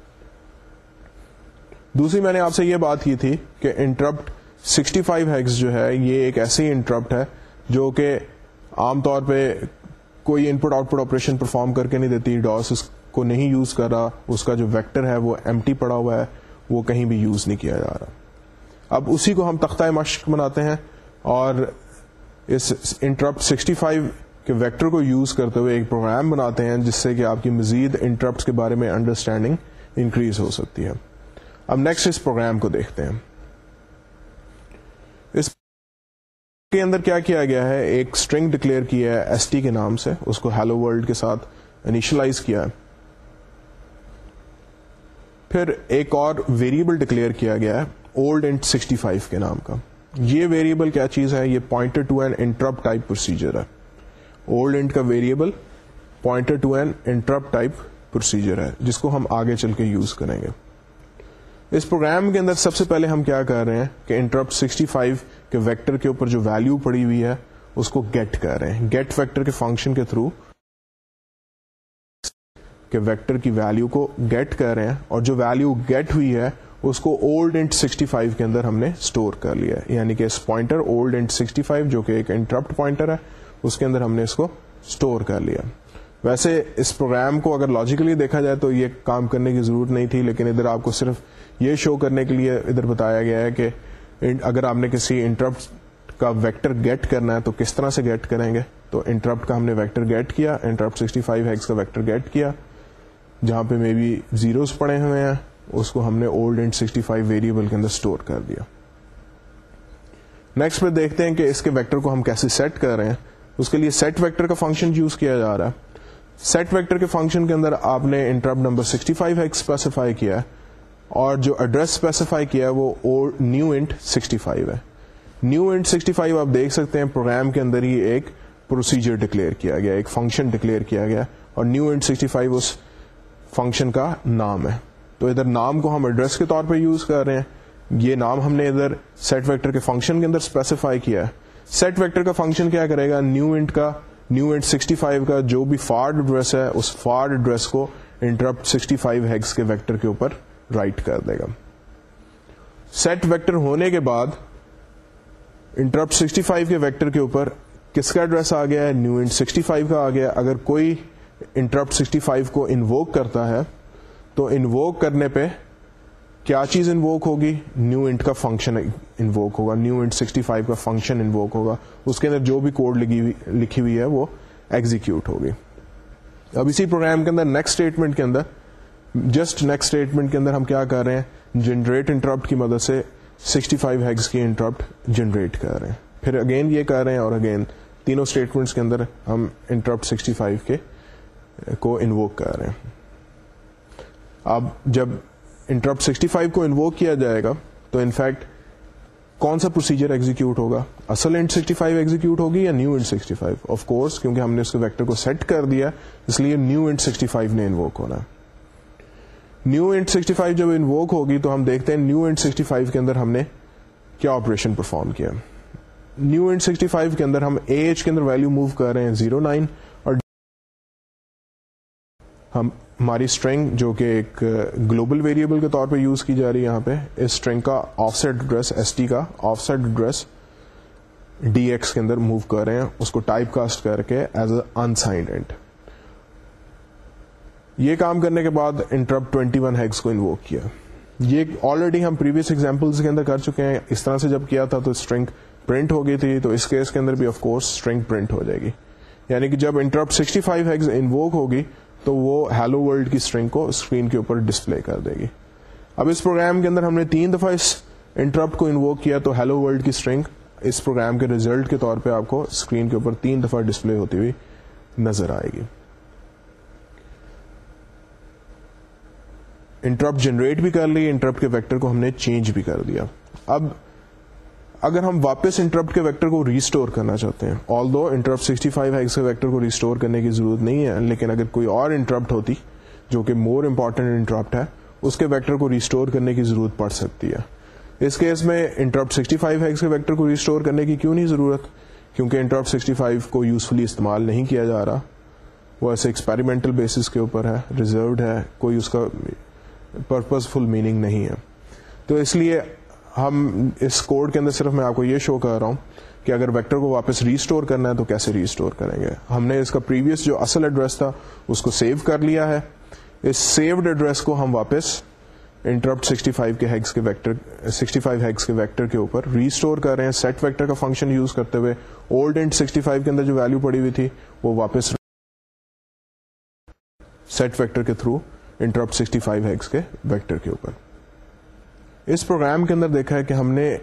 دوسری میں نے آپ سے یہ بات کی تھی کہ انٹرپٹ 65 فائیو ہیگز جو ہے، یہ ایک ایسی انٹرپٹ ہے جو کہ عام طور پہ کوئی input output operation perform کر کے نہیں دیتی ڈاس اس کو نہیں یوز کر رہا، اس کا جو ویکٹر ہے وہ ایم ٹی پڑا ہوا ہے، وہ کہیں بھی یوز نہیں کیا جا رہا۔ اب اسی کو ہم تختہ مشق بناتے ہیں اور اس انٹرپٹ 65 فائیو کہ ویکٹر کو یوز کرتے ہوئے ایک پروگرام بناتے ہیں، جس سے کہ آپ کی مزید انٹرپٹ کے بارے میں انڈرسٹینڈنگ انکریز ہو سکتی ہے۔ اب نیکسٹ اس پروگرام کو دیکھتے ہیں اس کے اندر کیا کیا گیا ہے؟ ایک اسٹرنگ ڈکلیئر کیا ہے ایس ٹی کے نام سے، اس کو ہیلو ورلڈ کے ساتھ انیشلائز کیا ہے۔ پھر ایک اور ویریبل ڈکلیئر کیا گیا ہے اولڈ انٹ سکسٹی فائیو کے نام کا۔ یہ ویریبل کیا چیز ہے؟ یہ pointer to an interrupt type procedure ہے۔ اولڈ انٹ کا variable pointer to an interrupt type procedure ہے، جس کو ہم آگے چل کے یوز کریں گے۔ اس پروگرام کے اندر سب سے پہلے ہم کیا کر رہے ہیں کہ انٹرپٹ سکسٹی فائیو کے ویکٹر کے اوپر جو ویلو پڑی ہوئی ہے، اس کو گیٹ کر رہے ہیں۔ گیٹ ویکٹر کے فنکشن کے تھرو کہ ویکٹر کی ویلو کو گیٹ کر رہے ہیں اور جو ویلو گیٹ ہوئی ہے، اس کو اولڈ انٹ سکسٹی فائیو کے اندر ہم نے اسٹور کر لیا ہے۔ یعنی کہ اس pointer old int sixty five جو کہ ایک انٹرپٹ پوائنٹر ہے، اس کے اندر ہم نے اس کو اسٹور کر لیا۔ ویسے اس پروگرام کو اگر لاجیکلی دیکھا جائے تو یہ کام کرنے کی ضرورت نہیں تھی، لیکن ادھر آپ کو صرف یہ شو کرنے کے لیے ادھر بتایا گیا ہے کہ اگر آپ نے کسی انٹرپٹ کا ویکٹر گیٹ کرنا ہے تو کس طرح سے گیٹ کریں گے؟ تو انٹرپٹ کا ہم نے ویکٹر گیٹ کیا انٹرپٹ سکسٹی فائیو ہیکس کا ویکٹر گیٹ کیا، جہاں پہ مے بی زیروز پڑے ہوئے ہیں، اس کو ہم نے old and sixty five variable کے اندر اسٹور کر دیا۔ نیکسٹ پہ دیکھتے ہیں کہ اس کے ویکٹر کو ہم کیسے سیٹ کر رہے ہیں۔ اس کے لیے سیٹ ویکٹر کا فنکشن یوز کیا جا رہا ہے۔ سیٹ ویکٹر کے فنکشن کے اندر آپ نے انٹرپٹ نمبر 65 فائیو اسپیسیفائی کیا ہے۔ اور جو ایڈریس اسپیسیفائی کیا ہے وہ نیو انٹ 65 ہے۔ نیو انٹ 65 آپ دیکھ سکتے ہیں پروگرام کے اندر ہی ایک پروسیجر ڈکلیئر کیا گیا، ایک فنکشن ڈکلیئر کیا گیا اور نیو انٹ 65 اس فنکشن کا نام ہے۔ تو ادھر نام کو ہم ایڈریس کے طور پہ یوز کر رہے ہیں۔ یہ نام ہم نے ادھر سیٹ ویکٹر کے فنکشن کے اندر اسپیسیفائی کیا ہے۔ سیٹ ویکٹر کا فنکشن کیا کرے گا؟ نیو انٹ کا نیو انٹ سکسٹی فائیو کا جو بھی فارڈ ایڈریس ہے، اس فارڈ ایڈریس کو انٹرپٹ سکسٹی فائیو ہیگس کے ویکٹر کے اوپر رائٹ کر دے گا۔ سیٹ ویکٹر ہونے کے بعد انٹرپٹ سکسٹی فائیو کے ویکٹر کے اوپر کس کا ایڈریس آ گیا ہے؟ نیو انٹ سکسٹی فائیو کا آ گیا اگر کوئی انٹرپٹ سکسٹی فائیو کو انووک کرتا ہے تو انووک کرنے پہ کیا چیز انووک ہوگی؟ نیو انٹ کا فنکشن انووک ہوگا۔ نیو انٹ سکسٹی فائیو کا فنکشن انووک ہوگا۔ اس کے اندر جو بھی کوڈ لکھی ہوئی ہے وہ ایگزیکیوٹ ہوگی۔ اب اسی پروگرام کے اندر نیکسٹ اسٹیٹمنٹ کے اندر جسٹ نیکسٹ اسٹیٹمنٹ کے اندر ہم کیا کر رہے ہیں؟ جنریٹ انٹرپٹ کی مدد سے سکسٹی فائیو ہیگس کی انٹرپٹ جنریٹ کر رہے ہیں۔ پھر اگین یہ کر رہے ہیں اور اگین تینوں اسٹیٹمنٹس کے اندر ہم انٹرپٹ سکسٹی فائیو کے کو انووک کر رہے ہیں۔ اب جب انٹرپٹ سکسٹی فائیو کو انووک کیا جائے گا، تو انفیکٹ کون سا پروسیجر ایگزیکیوٹ ہوگا؟ اصل انٹ سکسٹی فائیو ایگزیکیوٹ ہوگی یا new int sixty five? Of course کیونکہ ہم نے اس کے ویکٹر کو سیٹ کر دیا، اس لیے نیو انٹ سکسٹی فائیو نے انووک ہونا ہے۔ نیو انٹ سکسٹی فائیو جب انووک ہوگی تو ہم دیکھتے ہیں نیو انٹ سکسٹی فائیو کے اندر ہم نے کیا آپریشن پرفارم کیا۔ نیو انٹ سکسٹی فائیو کے اندر ہم اے ایچ کے اندر ویلو موو کر رہے ہیں زیرو نائن اور ہم ہماری اسٹرنگ جو کہ ایک گلوبل ویریبل کے طور پہ یوز کی جا رہی ہے یہاں پہ، اس اسٹرنگ کا offset address S T کا offset address D X کے اندر موو کر رہے ہیں۔ اس کو ٹائپ کاسٹ کر کے ایز اے انسائنڈ اینٹ یہ کام کرنے کے بعد انٹرپٹ ٹوینٹی ون ہیگس کو انووک کیا۔ یہ آلریڈی ہم پریویس ایگزامپل کے اندر کر چکے ہیں۔ اس طرح سے جب کیا تھا تو اسٹرنگ پرنٹ ہو گئی تھی تو اس کیس کے اندر بھی آف کورس اسٹرنگ پرنٹ ہو جائے گی۔ یعنی کہ جب interrupt sixty five hex invoke ہوگی تو وہ ہیلو ورلڈ کی اسٹرنگ کو اسکرین کے اوپر ڈسپلے کر دے گی۔ اب اس پروگرام کے اندر ہم نے تین دفعہ اس انٹرپٹ کو انووک کیا تو ہیلو ورلڈ کی اسٹرنگ اس پروگرام کے ریزلٹ کے طور پہ آپ کو اسکرین کے اوپر تین دفعہ ڈسپلے ہوتی ہوئی نظر آئے گی۔ انٹرپٹ جنریٹ بھی کر لی، انٹرپٹ کے ویکٹر کو ہم نے چینج بھی کر دیا۔ اب اگر ہم واپس انٹرپٹ کے ویکٹر کو ریسٹور کرنا چاہتے ہیں آل دو انٹرپٹ سکسٹی فائیو ہیگس کے ویکٹر کو ریسٹور کرنے کی ضرورت نہیں ہے، لیکن اگر کوئی اور انٹرپٹ ہوتی جو کہ مور امپورٹنٹ انٹرپٹ ہے، اس کے ویکٹر کو ریسٹور کرنے کی ضرورت پڑ سکتی ہے۔ اس کیس میں انٹرپٹ سکسٹی فائیو ہیگس کے ویکٹر کو ریسٹور کرنے کی کیوں نہیں ضرورت؟ کیونکہ انٹرپٹ سکسٹی فائیو کو یوزفلی استعمال نہیں کیا جا رہا۔ وہ ایسے ایکسپیریمنٹل بیسس کے اوپر ہے ریزروڈ ہے، کوئی اس کا پرپز فل میننگ نہیں ہے۔ تو اس لیے ہم اس کوڈ کے اندر صرف میں آپ کو یہ شو کر رہا ہوں کہ اگر ویکٹر کو واپس ریسٹور کرنا ہے تو کیسے ریسٹور کریں گے۔ ہم نے اس کا پریویس جو اصل ایڈریس تھا اس کو سیو کر لیا ہے۔ اس سیوڈ ایڈریس کو ہم واپس انٹرپٹ 65 کے ہیگس کے ویکٹر 65 ہیگس کے ویکٹر کے اوپر ریسٹور کر رہے ہیں۔ سیٹ ویکٹر کا فنکشن یوز کرتے ہوئے اولڈ انٹ 65 کے اندر جو ویلو پڑی ہوئی تھی وہ واپس سیٹ ویکٹر کے تھرو انٹرپٹ 65 ہیگس کے ویکٹر کے اوپر۔ اس پروگرام کے اندر دیکھا ہے کہ ہم نے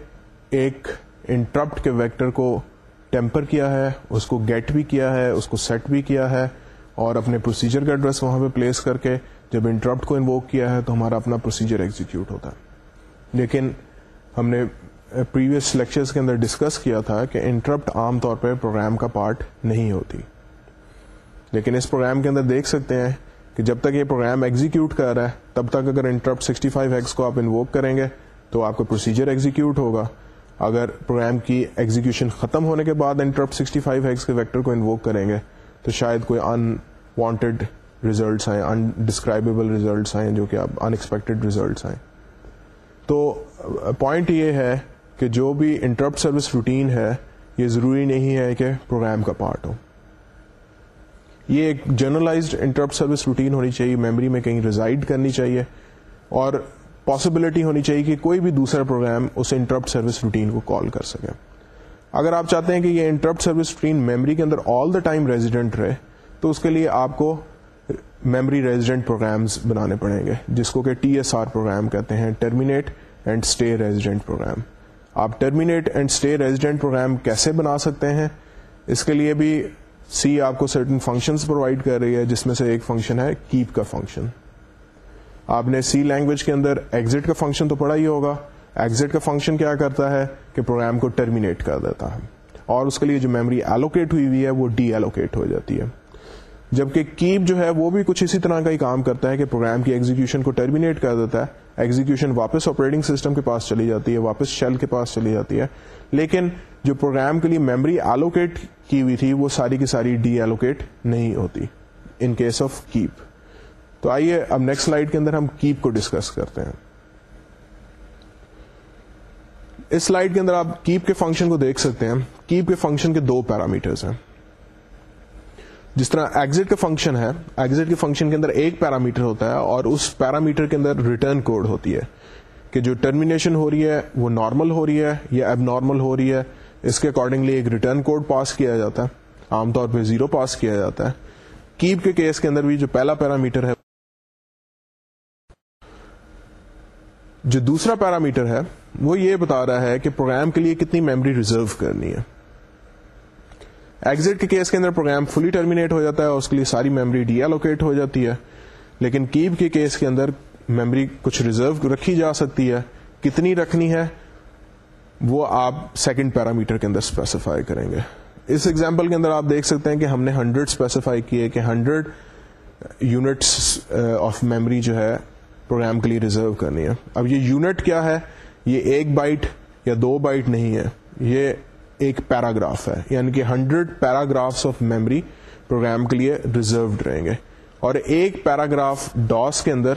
ایک انٹرپٹ کے ویکٹر کو ٹیمپر کیا ہے، اس کو گیٹ بھی کیا ہے، اس کو سیٹ بھی کیا ہے اور اپنے پروسیجر کا ایڈریس وہاں پہ پلیس کر کے جب انٹرپٹ کو انووک کیا ہے تو ہمارا اپنا پروسیجر ایگزیکیوٹ ہوتا ہے۔ لیکن ہم نے پریویس لیکچرز کے اندر ڈسکس کیا تھا کہ انٹرپٹ عام طور پہ پروگرام کا پارٹ نہیں ہوتی۔ لیکن اس پروگرام کے اندر دیکھ سکتے ہیں کہ جب تک یہ پروگرام ایگزیکیوٹ کر رہا ہے، تب تک اگر انٹرپٹ 65 ایکس کو آپ انووک کریں گے، تو آپ کا پروسیجر ایگزیکیوٹ ہوگا۔ اگر پروگرام کی ایگزیکیوشن ختم ہونے کے بعد انٹرپٹ 65 ایکس کے ویکٹر کو انووک کریں گے، تو شاید کوئی ان وانٹیڈ ریزلٹس آئیں انڈسکرائبل ریزلٹس آئیں، جو کہ ان ایکسپیکٹڈ ریزلٹس آئیں۔ تو پوائنٹ یہ ہے کہ جو بھی انٹرپٹ سروس روٹین ہے، یہ ضروری نہیں ہے کہ پروگرام کا پارٹ ہو۔ یہ ایک جرنلائزڈ انٹرپٹ سروس روٹین ہونی چاہیے، میموری میں کہیں ریزائڈ کرنی چاہیے، اور پاسبلٹی ہونی چاہیے کہ کوئی بھی دوسرا پروگرام اس انٹرپٹ سروس روٹین کو کال کر سکے۔ اگر آپ چاہتے ہیں کہ یہ انٹرپٹ سروس روٹین میموری کے اندر آل دا ٹائم ریزیڈنٹ رہے، تو اس کے لیے آپ کو میموری ریزیڈنٹ پروگرامز بنانے پڑیں گے، جس کو کہ ٹی ایس آر پروگرام کہتے ہیں terminate and stay resident program آپ terminate and stay resident program کیسے بنا سکتے ہیں؟ اس کے لیے بھی سی آپ کو سرٹن فنکشنز پرووائڈ کر رہی ہے، جس میں سے ایک فنکشن ہے کیپ کا فنکشن آپ نے سی لینگویج کے اندر ایگزٹ کا فنکشن تو پڑھا ہی ہوگا۔ ایگزٹ کا فنکشن کیا کرتا ہے کہ پروگرام کو ٹرمینیٹ کر دیتا ہے۔ اور اس کے لیے جو میموری ایلوکیٹ ہوئی ہوئی ہے، وہ ڈی ایلوکیٹ ہو جاتی ہے۔ جبکہ کیپ جو ہے، وہ بھی کچھ اسی طرح کا ہی کام کرتا ہے کہ پروگرام کی ایگزیکشن کو ٹرمینیٹ کر دیتا ہے۔ ایگزیکشن واپس آپریٹنگ سسٹم کے پاس چلی جاتی ہے، واپس شیل کے پاس چلی جاتی ہے۔ لیکن جو پروگرام کے لیے میموری ایلوکیٹ کی ہوئی تھی، وہ ساری کی ساری ڈی ایلوکیٹ نہیں ہوتی۔ ان کیس آف کیپ تو آئیے اب نیکسٹ سلائڈ کے اندر ہم کیپ کو ڈسکس کرتے ہیں۔ اس سلائڈ کے اندر آپ کیپ کے فنکشن کو دیکھ سکتے ہیں۔ کیپ کے فنکشن کے دو پیرامیٹرز ہیں۔ جس طرح ایگزٹ کا فنکشن ہے ایگزٹ کے فنکشن کے اندر ایک پیرامیٹر ہوتا ہے اور اس پیرامیٹر کے اندر ریٹرن کوڈ ہوتی ہے کہ جو ٹرمینیشن ہو رہی ہے، وہ نارمل ہو رہی ہے یا اب نارمل ہو رہی ہے۔ اس کے اکارڈنگلی ایک ریٹرن کوڈ پاس کیا جاتا ہے۔ عام طور پہ زیرو پاس کیا جاتا ہے۔ کیپ کے کیس کے اندر بھی جو پہلا پیرامیٹر ہے، جو دوسرا پیرامیٹر ہے، وہ یہ بتا رہا ہے کہ پروگرام کے لیے کتنی میموری ریزرو کرنی ہے۔ ایگزٹ کے کیس کے اندر پروگرام فلی ٹرمینیٹ ہو جاتا ہے اور اس کے لیے ساری میموری ڈی ایلوکیٹ ہو جاتی ہے۔ لیکن کیپ کے کیس کے اندر میموری کچھ ریزرو رکھی جا سکتی ہے۔ کتنی رکھنی ہے؟ وہ آپ سیکنڈ پیرامیٹر کے اندر اسپیسیفائی کریں گے۔ اس ایگزامپل کے اندر آپ دیکھ سکتے ہیں کہ ہم نے ہنڈریڈ اسپیسیفائی کیے کہ ہنڈریڈ یونٹس آف میموری جو ہے پروگرام کے لیے ریزرو کرنی ہے۔ اب یہ یونٹ کیا ہے؟ یہ ایک بائٹ یا دو بائٹ نہیں ہے۔ یہ ایک پیراگراف ہے یعنی کہ hundred paragraphs of memory program کے لیے ریزروڈ رہیں گے۔ اور ایک پیراگراف ڈاس کے اندر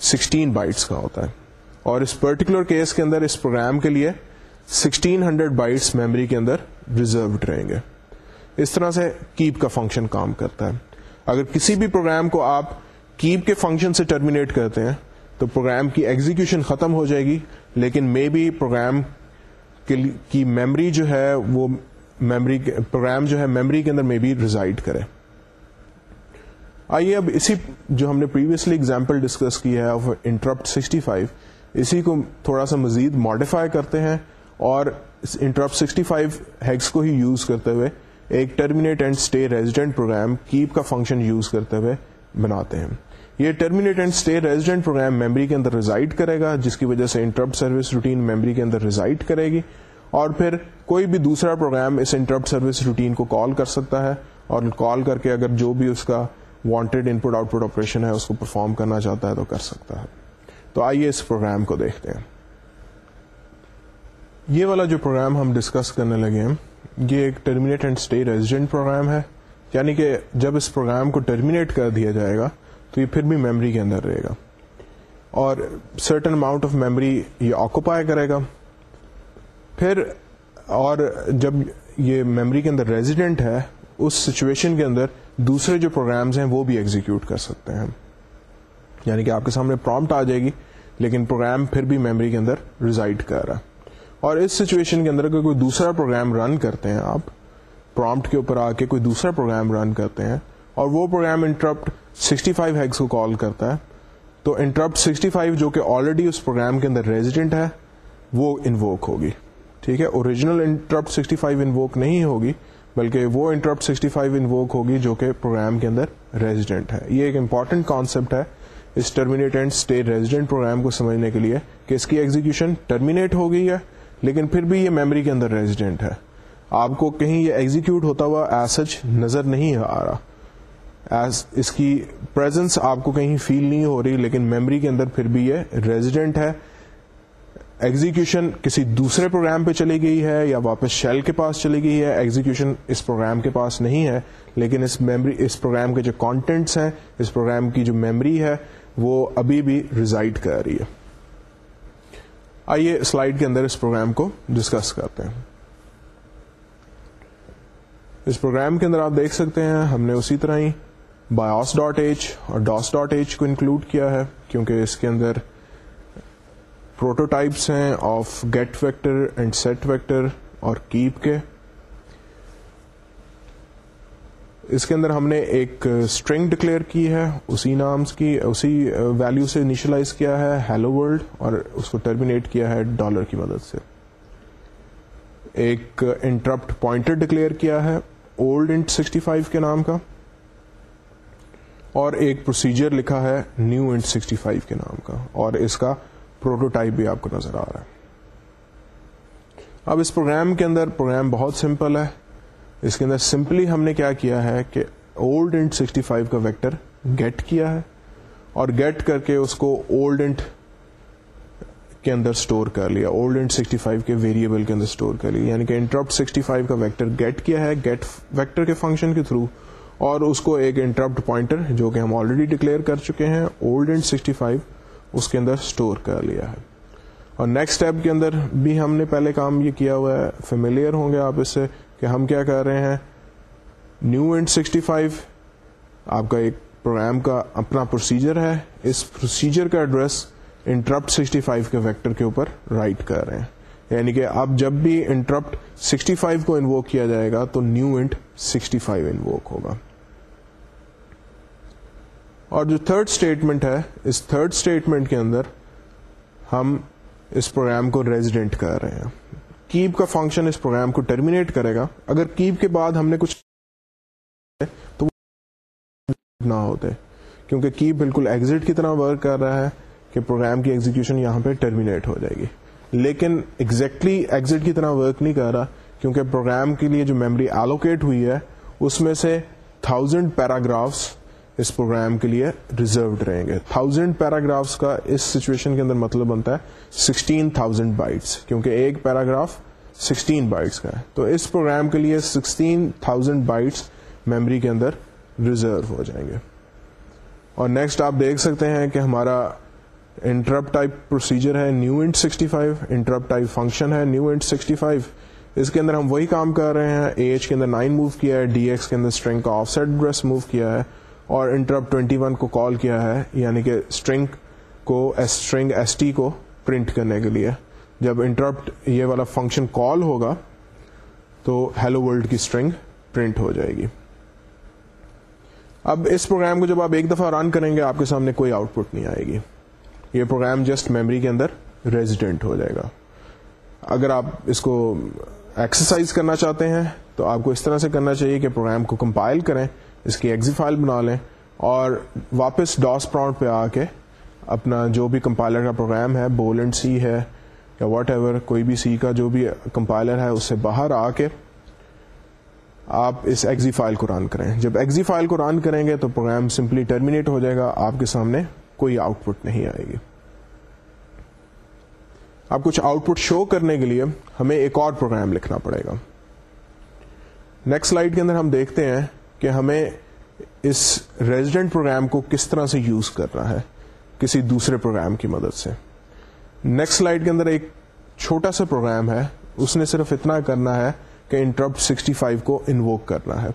سکسٹین بائٹس کا ہوتا ہے۔ اور اس پرٹیکولر کیس کے اندر، اس پروگرام کے لیے سکسٹین ہنڈریڈ بائٹس میموری کے اندر ریزروڈ رہیں گے۔ اس طرح سے کیپ کا فنکشن کام کرتا ہے۔ اگر کسی بھی پروگرام کو آپ کیپ کے فنکشن سے ٹرمینیٹ کرتے ہیں، تو پروگرام کی ایگزیکشن ختم ہو جائے گی، لیکن مے بی پروگرام کی میمری جو ہے وہ میمری پروگرام جو ہے میمری کے اندر مے بی ریزائڈ کرے۔ آئیے اب اسی جو ہم نے پریویسلی اگزامپل ڈسکس کی ہے انٹرپٹ سکسٹی فائیو اسی کو تھوڑا سا مزید ماڈیفائی کرتے ہیں اور انٹرپٹ سکسٹی فائیو ہیگس کو ہی یوز کرتے ہوئے ایک terminate and stay resident program keep کا فنکشن یوز کرتے ہوئے بناتے ہیں۔ یہ terminate and stay resident program memory کے اندر ریزائڈ کرے گا، جس کی وجہ سے انٹرپٹ سروس روٹین میموری کے اندر ریزائڈ کرے گی۔ اور پھر کوئی بھی دوسرا پروگرام اس انٹرپٹ سروس روٹین کو کال کر سکتا ہے۔ اور کال کر کے اگر جو بھی اس کا wanted input output operation ہے، اس کو پرفارم کرنا چاہتا ہے تو کر سکتا ہے۔ تو آئیے اس پروگرام کو دیکھتے ہیں۔ یہ والا جو پروگرام ہم ڈسکس کرنے لگے ہیں، یہ ایک terminate and stay resident program ہے۔ یعنی کہ جب اس پروگرام کو ٹرمینیٹ کر دیا جائے گا تو یہ پھر بھی میموری کے اندر رہے گا۔ اور سرٹن اماؤنٹ آف میموری یہ آکوپائی کرے گا۔ پھر اور جب یہ میموری کے اندر ریزیڈنٹ ہے، اس سچویشن کے اندر دوسرے جو پروگرامز ہیں، وہ بھی ایگزیکیوٹ کر سکتے ہیں۔ یعنی کہ آپ کے سامنے پرومپٹ آ جائے گی، لیکن پروگرام پھر بھی میموری کے اندر ریزائڈ کر رہا۔ ہے اور اس سچویشن کے اندر اگر کوئی دوسرا پروگرام رن کرتے ہیں آپ پرومپٹ کے اوپر آ کے کوئی دوسرا پروگرام رن کرتے ہیں، اور وہ پروگرام انٹرپٹ 65 فائیو ہیگس کو کال کرتا ہے تو انٹرپٹ 65 فائیو جو کہ آلریڈی اس پروگرام کے اندر ریزیڈنٹ ہے، وہ انووک ہوگی۔ ٹھیک ہے؟ اوریجنل انٹرپٹ 65 فائیو انووک نہیں ہوگی، بلکہ وہ انٹرپٹ 65 فائیو انووک ہوگی جو کہ پروگرام کے اندر ریزیڈنٹ ہے۔ یہ ایک امپورٹنٹ کانسیپٹ ہے اس terminate and stay resident program کو سمجھنے کے لیے کہ اس کی ایگزیکشن ٹرمینیٹ ہو گئی ہے، لیکن پھر بھی یہ میموری کے اندر ریزیڈنٹ ہے۔ آپ کو کہیں یہ ایگزیکیوٹ ہوتا ہوا ایز نظر نہیں آ رہا۔ اس کی پرزنس آپ کو کہیں فیل نہیں ہو رہی، لیکن میموری کے اندر پھر بھی یہ ریزیڈنٹ ہے۔ ایگزیکشن کسی دوسرے پروگرام پہ چلی گئی ہے یا واپس شیل کے پاس چلی گئی ہے۔ ایگزیکشن اس پروگرام کے پاس نہیں ہے، لیکن اس میموری اس پروگرام کے جو کانٹینٹس ہیں، اس پروگرام کی جو میموری ہے، وہ ابھی بھی ریزائڈ کر رہی ہے۔ آئیے سلائڈ کے اندر اس پروگرام کو ڈسکس کرتے ہیں۔ اس پروگرام کے اندر آپ دیکھ سکتے ہیں، ہم نے اسی طرح ہی بایوس ڈاٹ ایچ اور ڈاس ڈاٹ ایچ کو انکلوڈ کیا ہے، کیونکہ اس کے اندر پروٹوٹائپس ہیں of get vector and set vector اور کیپ کے۔ اس کے اندر ہم نے ایک اسٹرنگ ڈکلیئر کی ہے، اسی نام کی، اسی ویلو سے انیشلائز کیا ہے ہیلو ورلڈ اور اس کو ٹرمینیٹ کیا ہے ڈالر کی مدد سے۔ ایک انٹرپٹ پوائنٹر ڈکلیئر کیا ہے اولڈ انٹ سکسٹی فائیو کے نام کا۔ اور ایک پروسیجر لکھا ہے نیو انٹ سکسٹی فائیو کے نام کا، اور اس کا پروٹوٹائپ بھی آپ کو نظر آ رہا ہے۔ اب اس پروگرام کے اندر پروگرام بہت سمپل ہے۔ اس کے اندر سمپلی ہم نے کیا کیا ہے کہ اولڈ انٹ سکسٹی فائیو کا ویکٹر گیٹ کیا ہے اور گیٹ کر کے اس کو اولڈ انٹ کے اندر اسٹور کر لیا اولڈ انٹ سکسٹی فائیو کے ویریبل کے اندر اسٹور کر لیا۔ یعنی کہ انٹرپٹ سکسٹی فائیو کا ویکٹر گیٹ کیا ہے گیٹ ویکٹر کے فنکشن کے تھرو اور اس کو ایک انٹرپٹ پوائنٹر جو کہ ہم آلریڈی ڈکلیئر کر چکے ہیں اولڈ انٹ سکسٹی فائیو اس کے اندر اسٹور کر لیا ہے۔ اور نیکسٹ اسٹیپ کے اندر بھی ہم نے پہلے کام یہ کیا ہوا ہے فیملیئر ہوں گے آپ اس سے کہ ہم کیا کر رہے ہیں۔ نیو اینڈ سکسٹی فائیو آپ کا ایک پروگرام کا اپنا پروسیجر ہے۔ اس پروسیجر کا ایڈریس انٹرپٹ سکسٹی فائیو کے ویکٹر کے اوپر رائٹ کر رہے ہیں۔ یعنی کہ اب جب بھی انٹرپٹ سکسٹی فائیو کو انووک کیا جائے گا تو new int sixty five invoke ہوگا۔ اور جو تھرڈ اسٹیٹمنٹ ہے، اس تھرڈ اسٹیٹمنٹ کے اندر ہم اس پروگرام کو ریزیڈنٹ کر رہے ہیں۔ کیپ کا فنکشن اس پروگرام کو ٹرمینیٹ کرے گا۔ اگر کیپ کے بعد ہم نے کچھ تو نہ ہوتے۔ کیونکہ کیپ بالکل ایگزٹ کی طرح ورک کر رہا ہے کہ پروگرام کی ایگزیکشن یہاں پہ ٹرمینیٹ ہو جائے گی۔ لیکن ایگزیکٹلی ایگزٹ کی طرح ورک نہیں کر رہا، کیونکہ پروگرام کے لیے جو میموری ایلوکیٹ ہوئی ہے، اس میں سے تھاؤزینڈ پیراگرافس اس پروگرام کے لیے ریزروڈ رہیں گے۔ تھاؤزینڈ پیراگرافس کا اس سچویشن کے اندر مطلب بنتا ہے سکسٹین تھاؤزینڈ بائٹس کیونکہ ایک پیراگراف سکسٹین بائٹس کا ہے۔ تو اس پروگرام کے لیے سکسٹین تھاؤزینڈ بائٹس میموری کے اندر ریزرو ہو جائیں گے۔ اور نیکسٹ آپ دیکھ سکتے ہیں کہ ہمارا انٹرپ ٹائپ پروسیجر ہے new int sixty five interrupt type function ہے نیو انٹ سکسٹی فائیو اس کے اندر ہم وہی کام کر رہے ہیں اے ایچ کے اندر نائن موو کیا ہے ڈی ایکس کے اندر اسٹرنگ کا آف سیٹ ڈریس موو کیا ہے۔ اور انٹرپ ٹوینٹی ون کو کال کیا ہے یعنی کہ اسٹرنگ کو اسٹرنگ ایس ٹی کو پرنٹ کرنے کے لیے۔ جب انٹرپٹ یہ والا فنکشن کال ہوگا، تو ہیلو ورلڈ کی اسٹرنگ پرنٹ ہو جائے گی۔ اب اس پروگرام کو جب آپ ایک دفعہ رن کریں گے، آپ کے سامنے کوئی آؤٹ پٹ نہیں آئے گی۔ یہ پروگرام جسٹ میموری کے اندر ریزیڈنٹ ہو جائے گا۔ اگر آپ اس کو ایکسرسائز کرنا چاہتے ہیں، تو آپ کو اس طرح سے کرنا چاہیے کہ پروگرام کو کمپائل کریں۔ اس کی ایگزی فائل بنا لیں اور واپس ڈاس پراؤنڈ پہ آ کے اپنا جو بھی کمپائلر کا پروگرام ہے بول اینڈ سی ہے یا واٹ ایور کوئی بھی سی کا جو بھی کمپائلر ہے، اس سے باہر آ کے آپ اس ایگزی فائل کو رن کریں۔ جب ایگزی فائل کو رن کریں گے تو پروگرام سمپلی ٹرمینیٹ ہو جائے گا، آپ کے سامنے کوئی آؤٹ پٹ نہیں آئے گی۔ آپ کچھ آؤٹ پٹ شو کرنے کے لیے ہمیں ایک اور پروگرام لکھنا پڑے گا۔ نیکسٹ سلائڈ کے اندر ہم دیکھتے ہیں کہ ہمیں اس ریزیڈنٹ پروگرام کو کس طرح سے یوز کرنا ہے کسی دوسرے پروگرام کی مدد سے۔ نیکسٹ سلائڈ کے اندر ایک چھوٹا سا پروگرام ہے۔ اس نے صرف اتنا کرنا ہے کہ انٹرپٹ 65 کو انووک کرنا ہے۔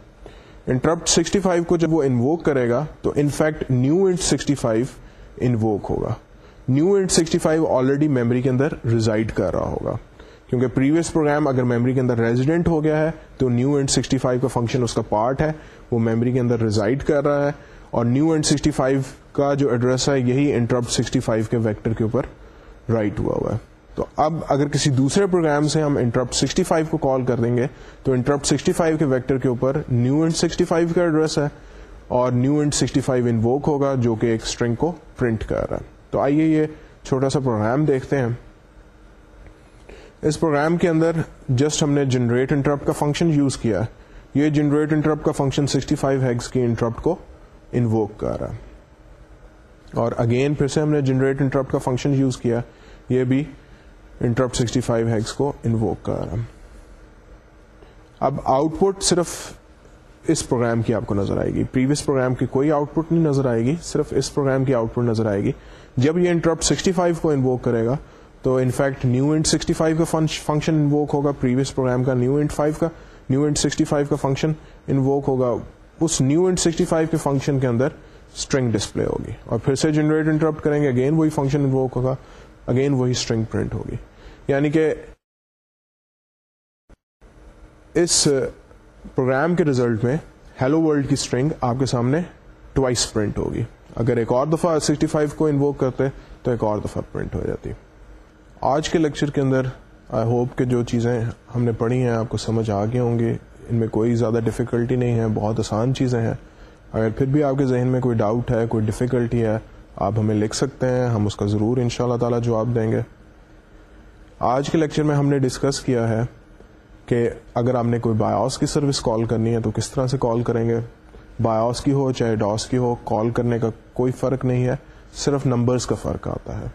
انٹرپٹ 65 کو جب وہ انووک کرے گا تو in effect new int 65 invoke ہوگا۔ New int sixty five already memory کے اندر ریزائڈ کر رہا ہوگا۔ کیونکہ پریویس پروگرام اگر میموری کے اندر ریزیڈنٹ ہو گیا ہے تو نیو اینڈ سکسٹی فائیو کا فنکشن اس کا پارٹ ہے۔ وہ میموری کے اندر ریزائڈ کر رہا ہے اور نیو اینڈ سکسٹی فائیو کا جو ایڈریس ہے، یہی انٹرپٹ سکسٹی فائیو کے ویکٹر کے اوپر رائٹ ہوا ہوا ہے۔ تو اب اگر کسی دوسرے پروگرام سے ہم انٹرپٹ سکسٹی فائیو کو کال کر دیں گے، تو انٹرپٹ سکسٹی فائیو کے ویکٹر کے اوپر نیو اینڈ سکسٹی فائیو کا ایڈریس ہے اور new int sixty five invoke ہوگا، جو کہ ایک اسٹرنگ کو پرنٹ کر رہا ہے۔ تو آئیے یہ چھوٹا سا پروگرام دیکھتے ہیں۔ اس پروگرام کے اندر جسٹ ہم نے جنریٹ انٹرپٹ کا فنکشن یوز کیا۔ ہے یہ جنریٹ انٹرپٹ کا فنکشن 65 فائیو ہیگس کی انٹرپٹ کو انووک کر رہا اور اگین پھر سے ہم نے جنریٹ انٹرپٹ کا فنکشن یوز کیا، یہ بھی انٹرپٹ 65 فائیو ہیگس کو انووک کر رہا اب آؤٹ پٹ صرف اس پروگرام کی آپ کو نظر آئے گی۔ پریویس پروگرام کی کوئی آؤٹ پٹ نہیں نظر آئے گی، صرف اس پروگرام کی آؤٹ پٹ نظر آئے گی۔ جب یہ انٹرپٹ 65 کو انووک کرے گا، تو in effect new int sixty five کا فنکشن انووک ہوگا، پریویس پروگرام کا نیو انٹ فائیو کا۔ نیو انٹ سکسٹی فائیو کا فنکشن انووک ہوگا، اس نیو انٹ سکسٹی فائیو کے فنکشن کے اندر اسٹرنگ ڈسپلے ہوگی۔ اور پھر سے جنریٹ انٹرپٹ کریں گے اگین وہی فنکشن انووک ہوگا اگین وہی اسٹرنگ پرنٹ ہوگی۔ یعنی کہ اس پروگرام کے ریزلٹ میں ہیلو ورلڈ کی اسٹرنگ آپ کے سامنے ٹوائس پرنٹ ہوگی۔ اگر ایک اور دفعہ سکسٹی فائیو کو انووک کرتے تو ایک اور دفعہ پرنٹ ہو جاتی۔ آج کے لیکچر کے اندر آئی ہوپ کہ جو چیزیں ہم نے پڑھی ہیں، آپ کو سمجھ آ گئے ہوں گے ان میں کوئی زیادہ ڈفیکلٹی نہیں ہے، بہت آسان چیزیں ہیں۔ اگر پھر بھی آپ کے ذہن میں کوئی ڈاؤٹ ہے، کوئی ڈفیکلٹی ہے، آپ ہمیں لکھ سکتے ہیں۔ ہم اس کا ضرور ان شاء اللہ تعالی جواب دیں گے۔ آج کے لیکچر میں ہم نے ڈسکس کیا ہے کہ اگر آپ نے کوئی بایوس کی سروس کال کرنی ہے تو کس طرح سے کال کریں گے۔ بایوس کی ہو، چاہے ڈاس کی ہو کال کرنے کا کوئی فرق نہیں ہے، صرف نمبرز کا فرق آتا ہے۔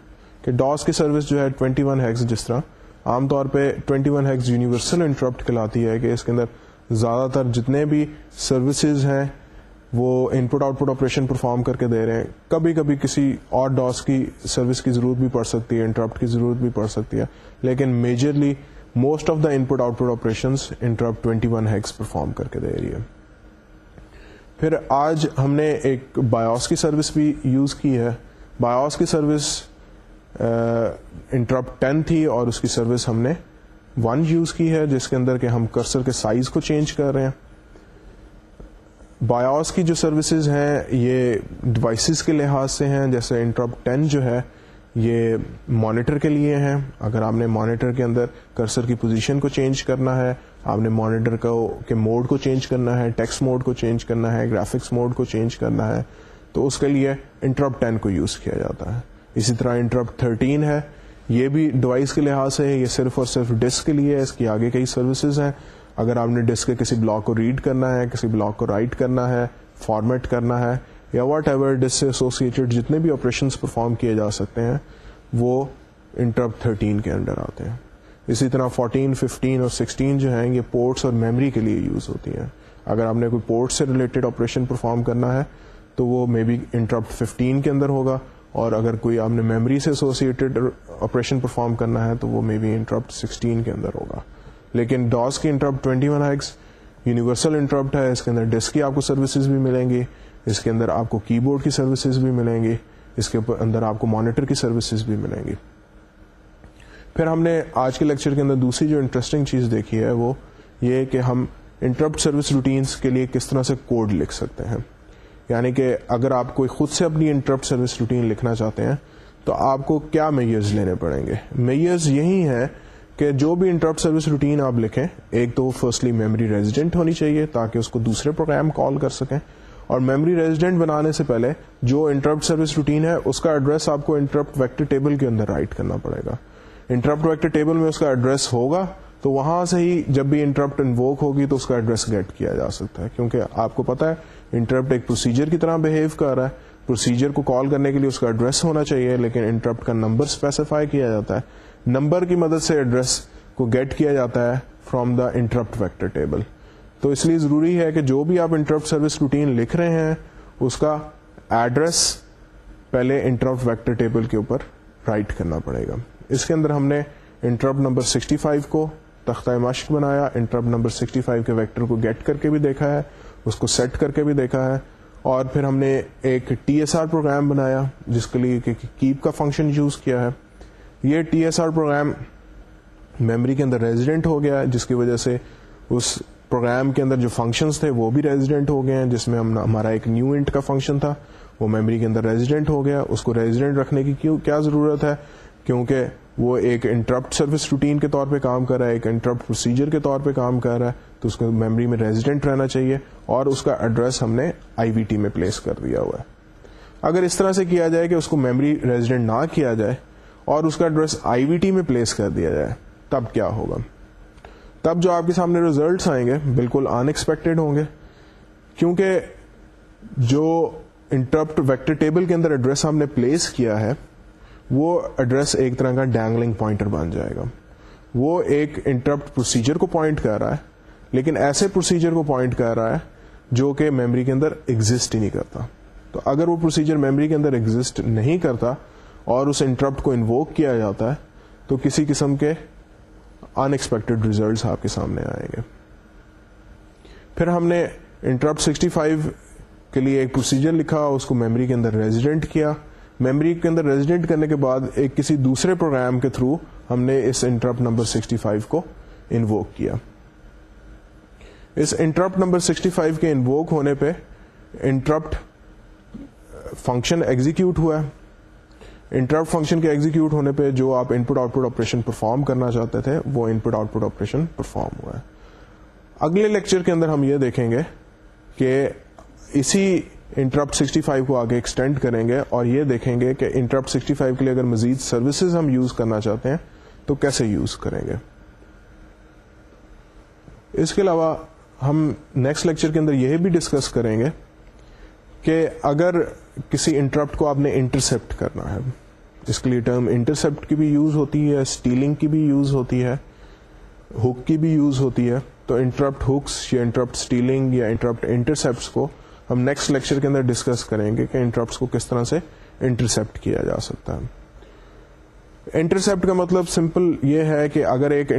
کہ ڈاس کی سروس جو ہے 21 ون ہیگز جس طرح عام طور پہ 21 ون ہیگز یونیورسل انٹرپٹ کہلاتی ہے کہ اس کے اندر زیادہ تر جتنے بھی سروسز ہیں، وہ input output operation perform کر کے دے رہے ہیں۔ کبھی کبھی کسی اور ڈاس کی سروس کی ضرورت بھی پڑ سکتی ہے انٹرپٹ کی ضرورت بھی پڑ سکتی ہے۔ لیکن majorly most of the input output operation interrupt 21 one hex perform کر کے دے رہی ہے۔ پھر آج ہم نے ایک بایوس کی سروس بھی یوز کی ہے۔ بایوس کی سروس انٹرپٹ ٹین تھی اور اس کی سروس ہم نے ون یوز کی ہے، جس کے اندر کہ ہم کرسر کے سائز کو چینج کر رہے ہیں۔ بایوس کی جو سروسز ہیں، یہ ڈیوائسز کے لحاظ سے ہیں۔ جیسے انٹرپٹ ٹین جو ہے، یہ مانیٹر کے لیے ہیں۔ اگر آپ نے مانیٹر کے اندر کرسر کی پوزیشن کو چینج کرنا ہے، آپ نے مانیٹر کو، کے موڈ کو چینج کرنا ہے ٹیکس موڈ کو چینج کرنا ہے گرافکس موڈ کو چینج کرنا ہے، تو اس کے لیے انٹرپٹ ٹین کو یوز کیا جاتا ہے۔ اسی طرح انٹرپٹ 13 ہے۔ یہ بھی ڈیوائس کے لحاظ سے یہ صرف اور صرف ڈسک کے لیے اس کی آگے کئی سروسز ہیں۔ اگر آپ نے ڈسک کے کسی بلاک کو ریڈ کرنا ہے کسی بلاک کو رائٹ کرنا ہے فارمیٹ کرنا ہے یا واٹ ایور ڈسک سے ایسوسیٹڈ جتنے بھی آپریشن پرفارم کیے جا سکتے ہیں وہ انٹرپٹ 13 کے انڈر آتے ہیں۔ اسی طرح 14, 15 اور 16 جو ہیں یہ پورٹس اور میموری کے لیے یوز ہوتی ہیں۔ اگر آپ نے کوئی پورٹ سے ریلیٹڈ آپریشن پرفارم کرنا ہے تو وہ مے بی انٹرپٹ 15 کے اندر ہوگا۔ اور اگر کوئی آپ نے میموری سے ایسوسیٹڈ آپریشن پرفارم کرنا ہے تو وہ مے بی انٹرپٹ 16 کے اندر ہوگا۔ لیکن ڈاس کی interrupt 21 one hex universal interrupt ہے، اس کے اندر ڈسک کی آپ کو سروسز بھی ملیں گی، اس کے اندر آپ کو کی بورڈ کی سروسز بھی ملیں گی، اس کے اندر آپ کو مانیٹر کی سروسز بھی ملیں گی۔ پھر ہم نے آج کے لیکچر کے اندر دوسری جو انٹرسٹنگ چیز دیکھی ہے وہ یہ کہ ہم انٹرپٹ سروس روٹینس کے لیے کس طرح سے کوڈ لکھ سکتے ہیں۔ یعنی کہ اگر آپ کوئی خود سے اپنی انٹرپٹ سروس روٹین لکھنا چاہتے ہیں، تو آپ کو کیا میئرز لینے پڑیں گے؟ میئرز یہی ہیں کہ جو بھی انٹرپٹ سروس روٹین آپ لکھیں، ایک تو فرسٹلی میموری ریزیڈنٹ ہونی چاہیے تاکہ اس کو دوسرے پروگرام کال کر سکیں۔ اور میموری ریزیڈنٹ بنانے سے پہلے جو انٹرپٹ سروس روٹین ہے، اس کا ایڈریس آپ کو انٹرپٹ ویکٹر ٹیبل کے اندر رائٹ کرنا پڑے گا۔ انٹرپٹ ویکٹر ٹیبل میں اس کا ایڈریس ہوگا، تو وہاں سے ہی جب بھی انٹرپٹ انووک ہوگی، تو اس کا ایڈریس گیٹ کیا جا سکتا ہے۔ کیونکہ آپ کو پتا ہے انٹرپٹ ایک پروسیجر کی طرح بہیو کر رہا ہے۔ پروسیجر کو کال کرنے کے لیے اس کا ایڈریس ہونا چاہیے، لیکن انٹرپٹ کا نمبر اسپیسیفائی کیا جاتا ہے۔ نمبر کی مدد سے ایڈریس کو گیٹ کیا جاتا ہے from the interrupt vector table تو اس لیے ضروری ہے کہ جو بھی آپ انٹرپٹ سروس روٹین لکھ رہے ہیں، اس کا ایڈریس پہلے انٹرپٹ ویکٹر ٹیبل کے اوپر رائٹ کرنا پڑے گا۔ اس کے اندر ہم نے انٹرپٹ نمبر 65 کو تختہ مشق بنایا انٹرپٹ نمبر 65 کے ویکٹر کو گیٹ کر کے بھی دیکھا ہے۔ اس کو سیٹ کر کے بھی دیکھا ہے۔ اور پھر ہم نے ایک ٹی ایس آر پروگرام بنایا، جس کے لیے کیپ کا فنکشن یوز کیا ہے۔ یہ T S R program memory کے اندر ریزیڈنٹ ہو گیا، جس کی وجہ سے اس پروگرام کے اندر جو فنکشنز تھے وہ بھی ریزیڈنٹ ہو گئے ہیں، جس میں ہم ہمارا ایک نیو انٹ کا فنکشن تھا۔ وہ میموری کے اندر ریزیڈنٹ ہو گیا۔ اس کو ریزیڈنٹ رکھنے کی کیوں کیا ضرورت ہے؟ کیونکہ وہ ایک انٹرپٹ سروس روٹین کے طور پہ کام کر رہا ہے، ایک انٹرپٹ پروسیجر کے طور پہ کام کر رہا ہے۔ تو اس کو میموری میں ریزیڈنٹ رہنا چاہیے اور اس کا ایڈریس ہم نے آئی وی ٹی میں پلیس کر دیا ہوا ہے۔ اگر اس طرح سے کیا جائے کہ اس کو میموری ریزیڈنٹ نہ کیا جائے اور اس کا ایڈریس آئی وی ٹی میں پلیس کر دیا جائے، تب کیا ہوگا؟ تب جو آپ کے سامنے ریزلٹس آئیں گے بالکل ان ایکسپیکٹڈ ہوں گے، کیونکہ جو انٹرپٹ ویکٹر ٹیبل کے اندر ایڈریس ہم نے پلیس کیا ہے، وہ ایڈریس ایک طرح کا ڈینگلنگ پوائنٹر بن جائے گا۔ وہ ایک انٹرپٹ پروسیجر کو پوائنٹ کر رہا ہے۔ لیکن ایسے پروسیجر کو پوائنٹ کر رہا ہے جو کہ میموری کے اندر ایگزٹ ہی نہیں کرتا۔ تو اگر وہ پروسیجر میموری کے اندر ایگزٹ نہیں کرتا اور اس انٹرپٹ کو انووک کیا جاتا ہے، تو کسی قسم کے ان ایکسپیکٹڈ ریزلٹس آپ کے سامنے آئیں گے۔ پھر ہم نے انٹرپٹ سکسٹی فائیو کے لیے ایک پروسیجر لکھا، اس کو میموری کے اندر ریزیڈنٹ کیا۔ میموری کے اندر ریزیڈنٹ کرنے کے بعد ایک کسی دوسرے پروگرام کے تھرو ہم نے اس انٹرپٹ نمبر 65 کو انووک کیا۔ اس انٹرپٹ نمبر 65 کے انووک ہونے پہ انٹرپٹ فنکشن ایگزیکیوٹ ہوا ہے۔ انٹرپٹ فنکشن کے ایگزیکیوٹ ہونے پہ جو آپ input output operation perform کرنا چاہتے تھے، وہ input output operation perform ہوا ہے۔ اگلے لیکچر کے اندر ہم یہ دیکھیں گے کہ اسی انٹرپٹ 65 کو آگے ایکسٹینڈ کریں گے اور یہ دیکھیں گے کہ انٹرپٹ 65 کے لیے اگر مزید سروسز ہم یوز کرنا چاہتے ہیں، تو کیسے یوز کریں گے؟ اس کے علاوہ ہم نیکسٹ لیکچر کے اندر یہ بھی ڈسکس کریں گے کہ اگر کسی انٹرپٹ کو آپ نے انٹرسپٹ کرنا ہے اس کے لیے ٹرم انٹرسپٹ کی بھی یوز ہوتی ہے اسٹیلنگ کی بھی یوز ہوتی ہے ہک کی بھی یوز ہوتی ہے، تو انٹرپٹ ہکس یا انٹرپٹ اسٹیلنگ یا انٹرپٹ انٹرسپٹس کو ہم نیکسٹ لیکچر کے اندر ڈسکس کریں گے کہ انٹرپٹس کو کس طرح سے انٹرسپٹ کیا جا سکتا ہے۔ انٹرسپٹ کا مطلب سمپل یہ ہے کہ اگر ایک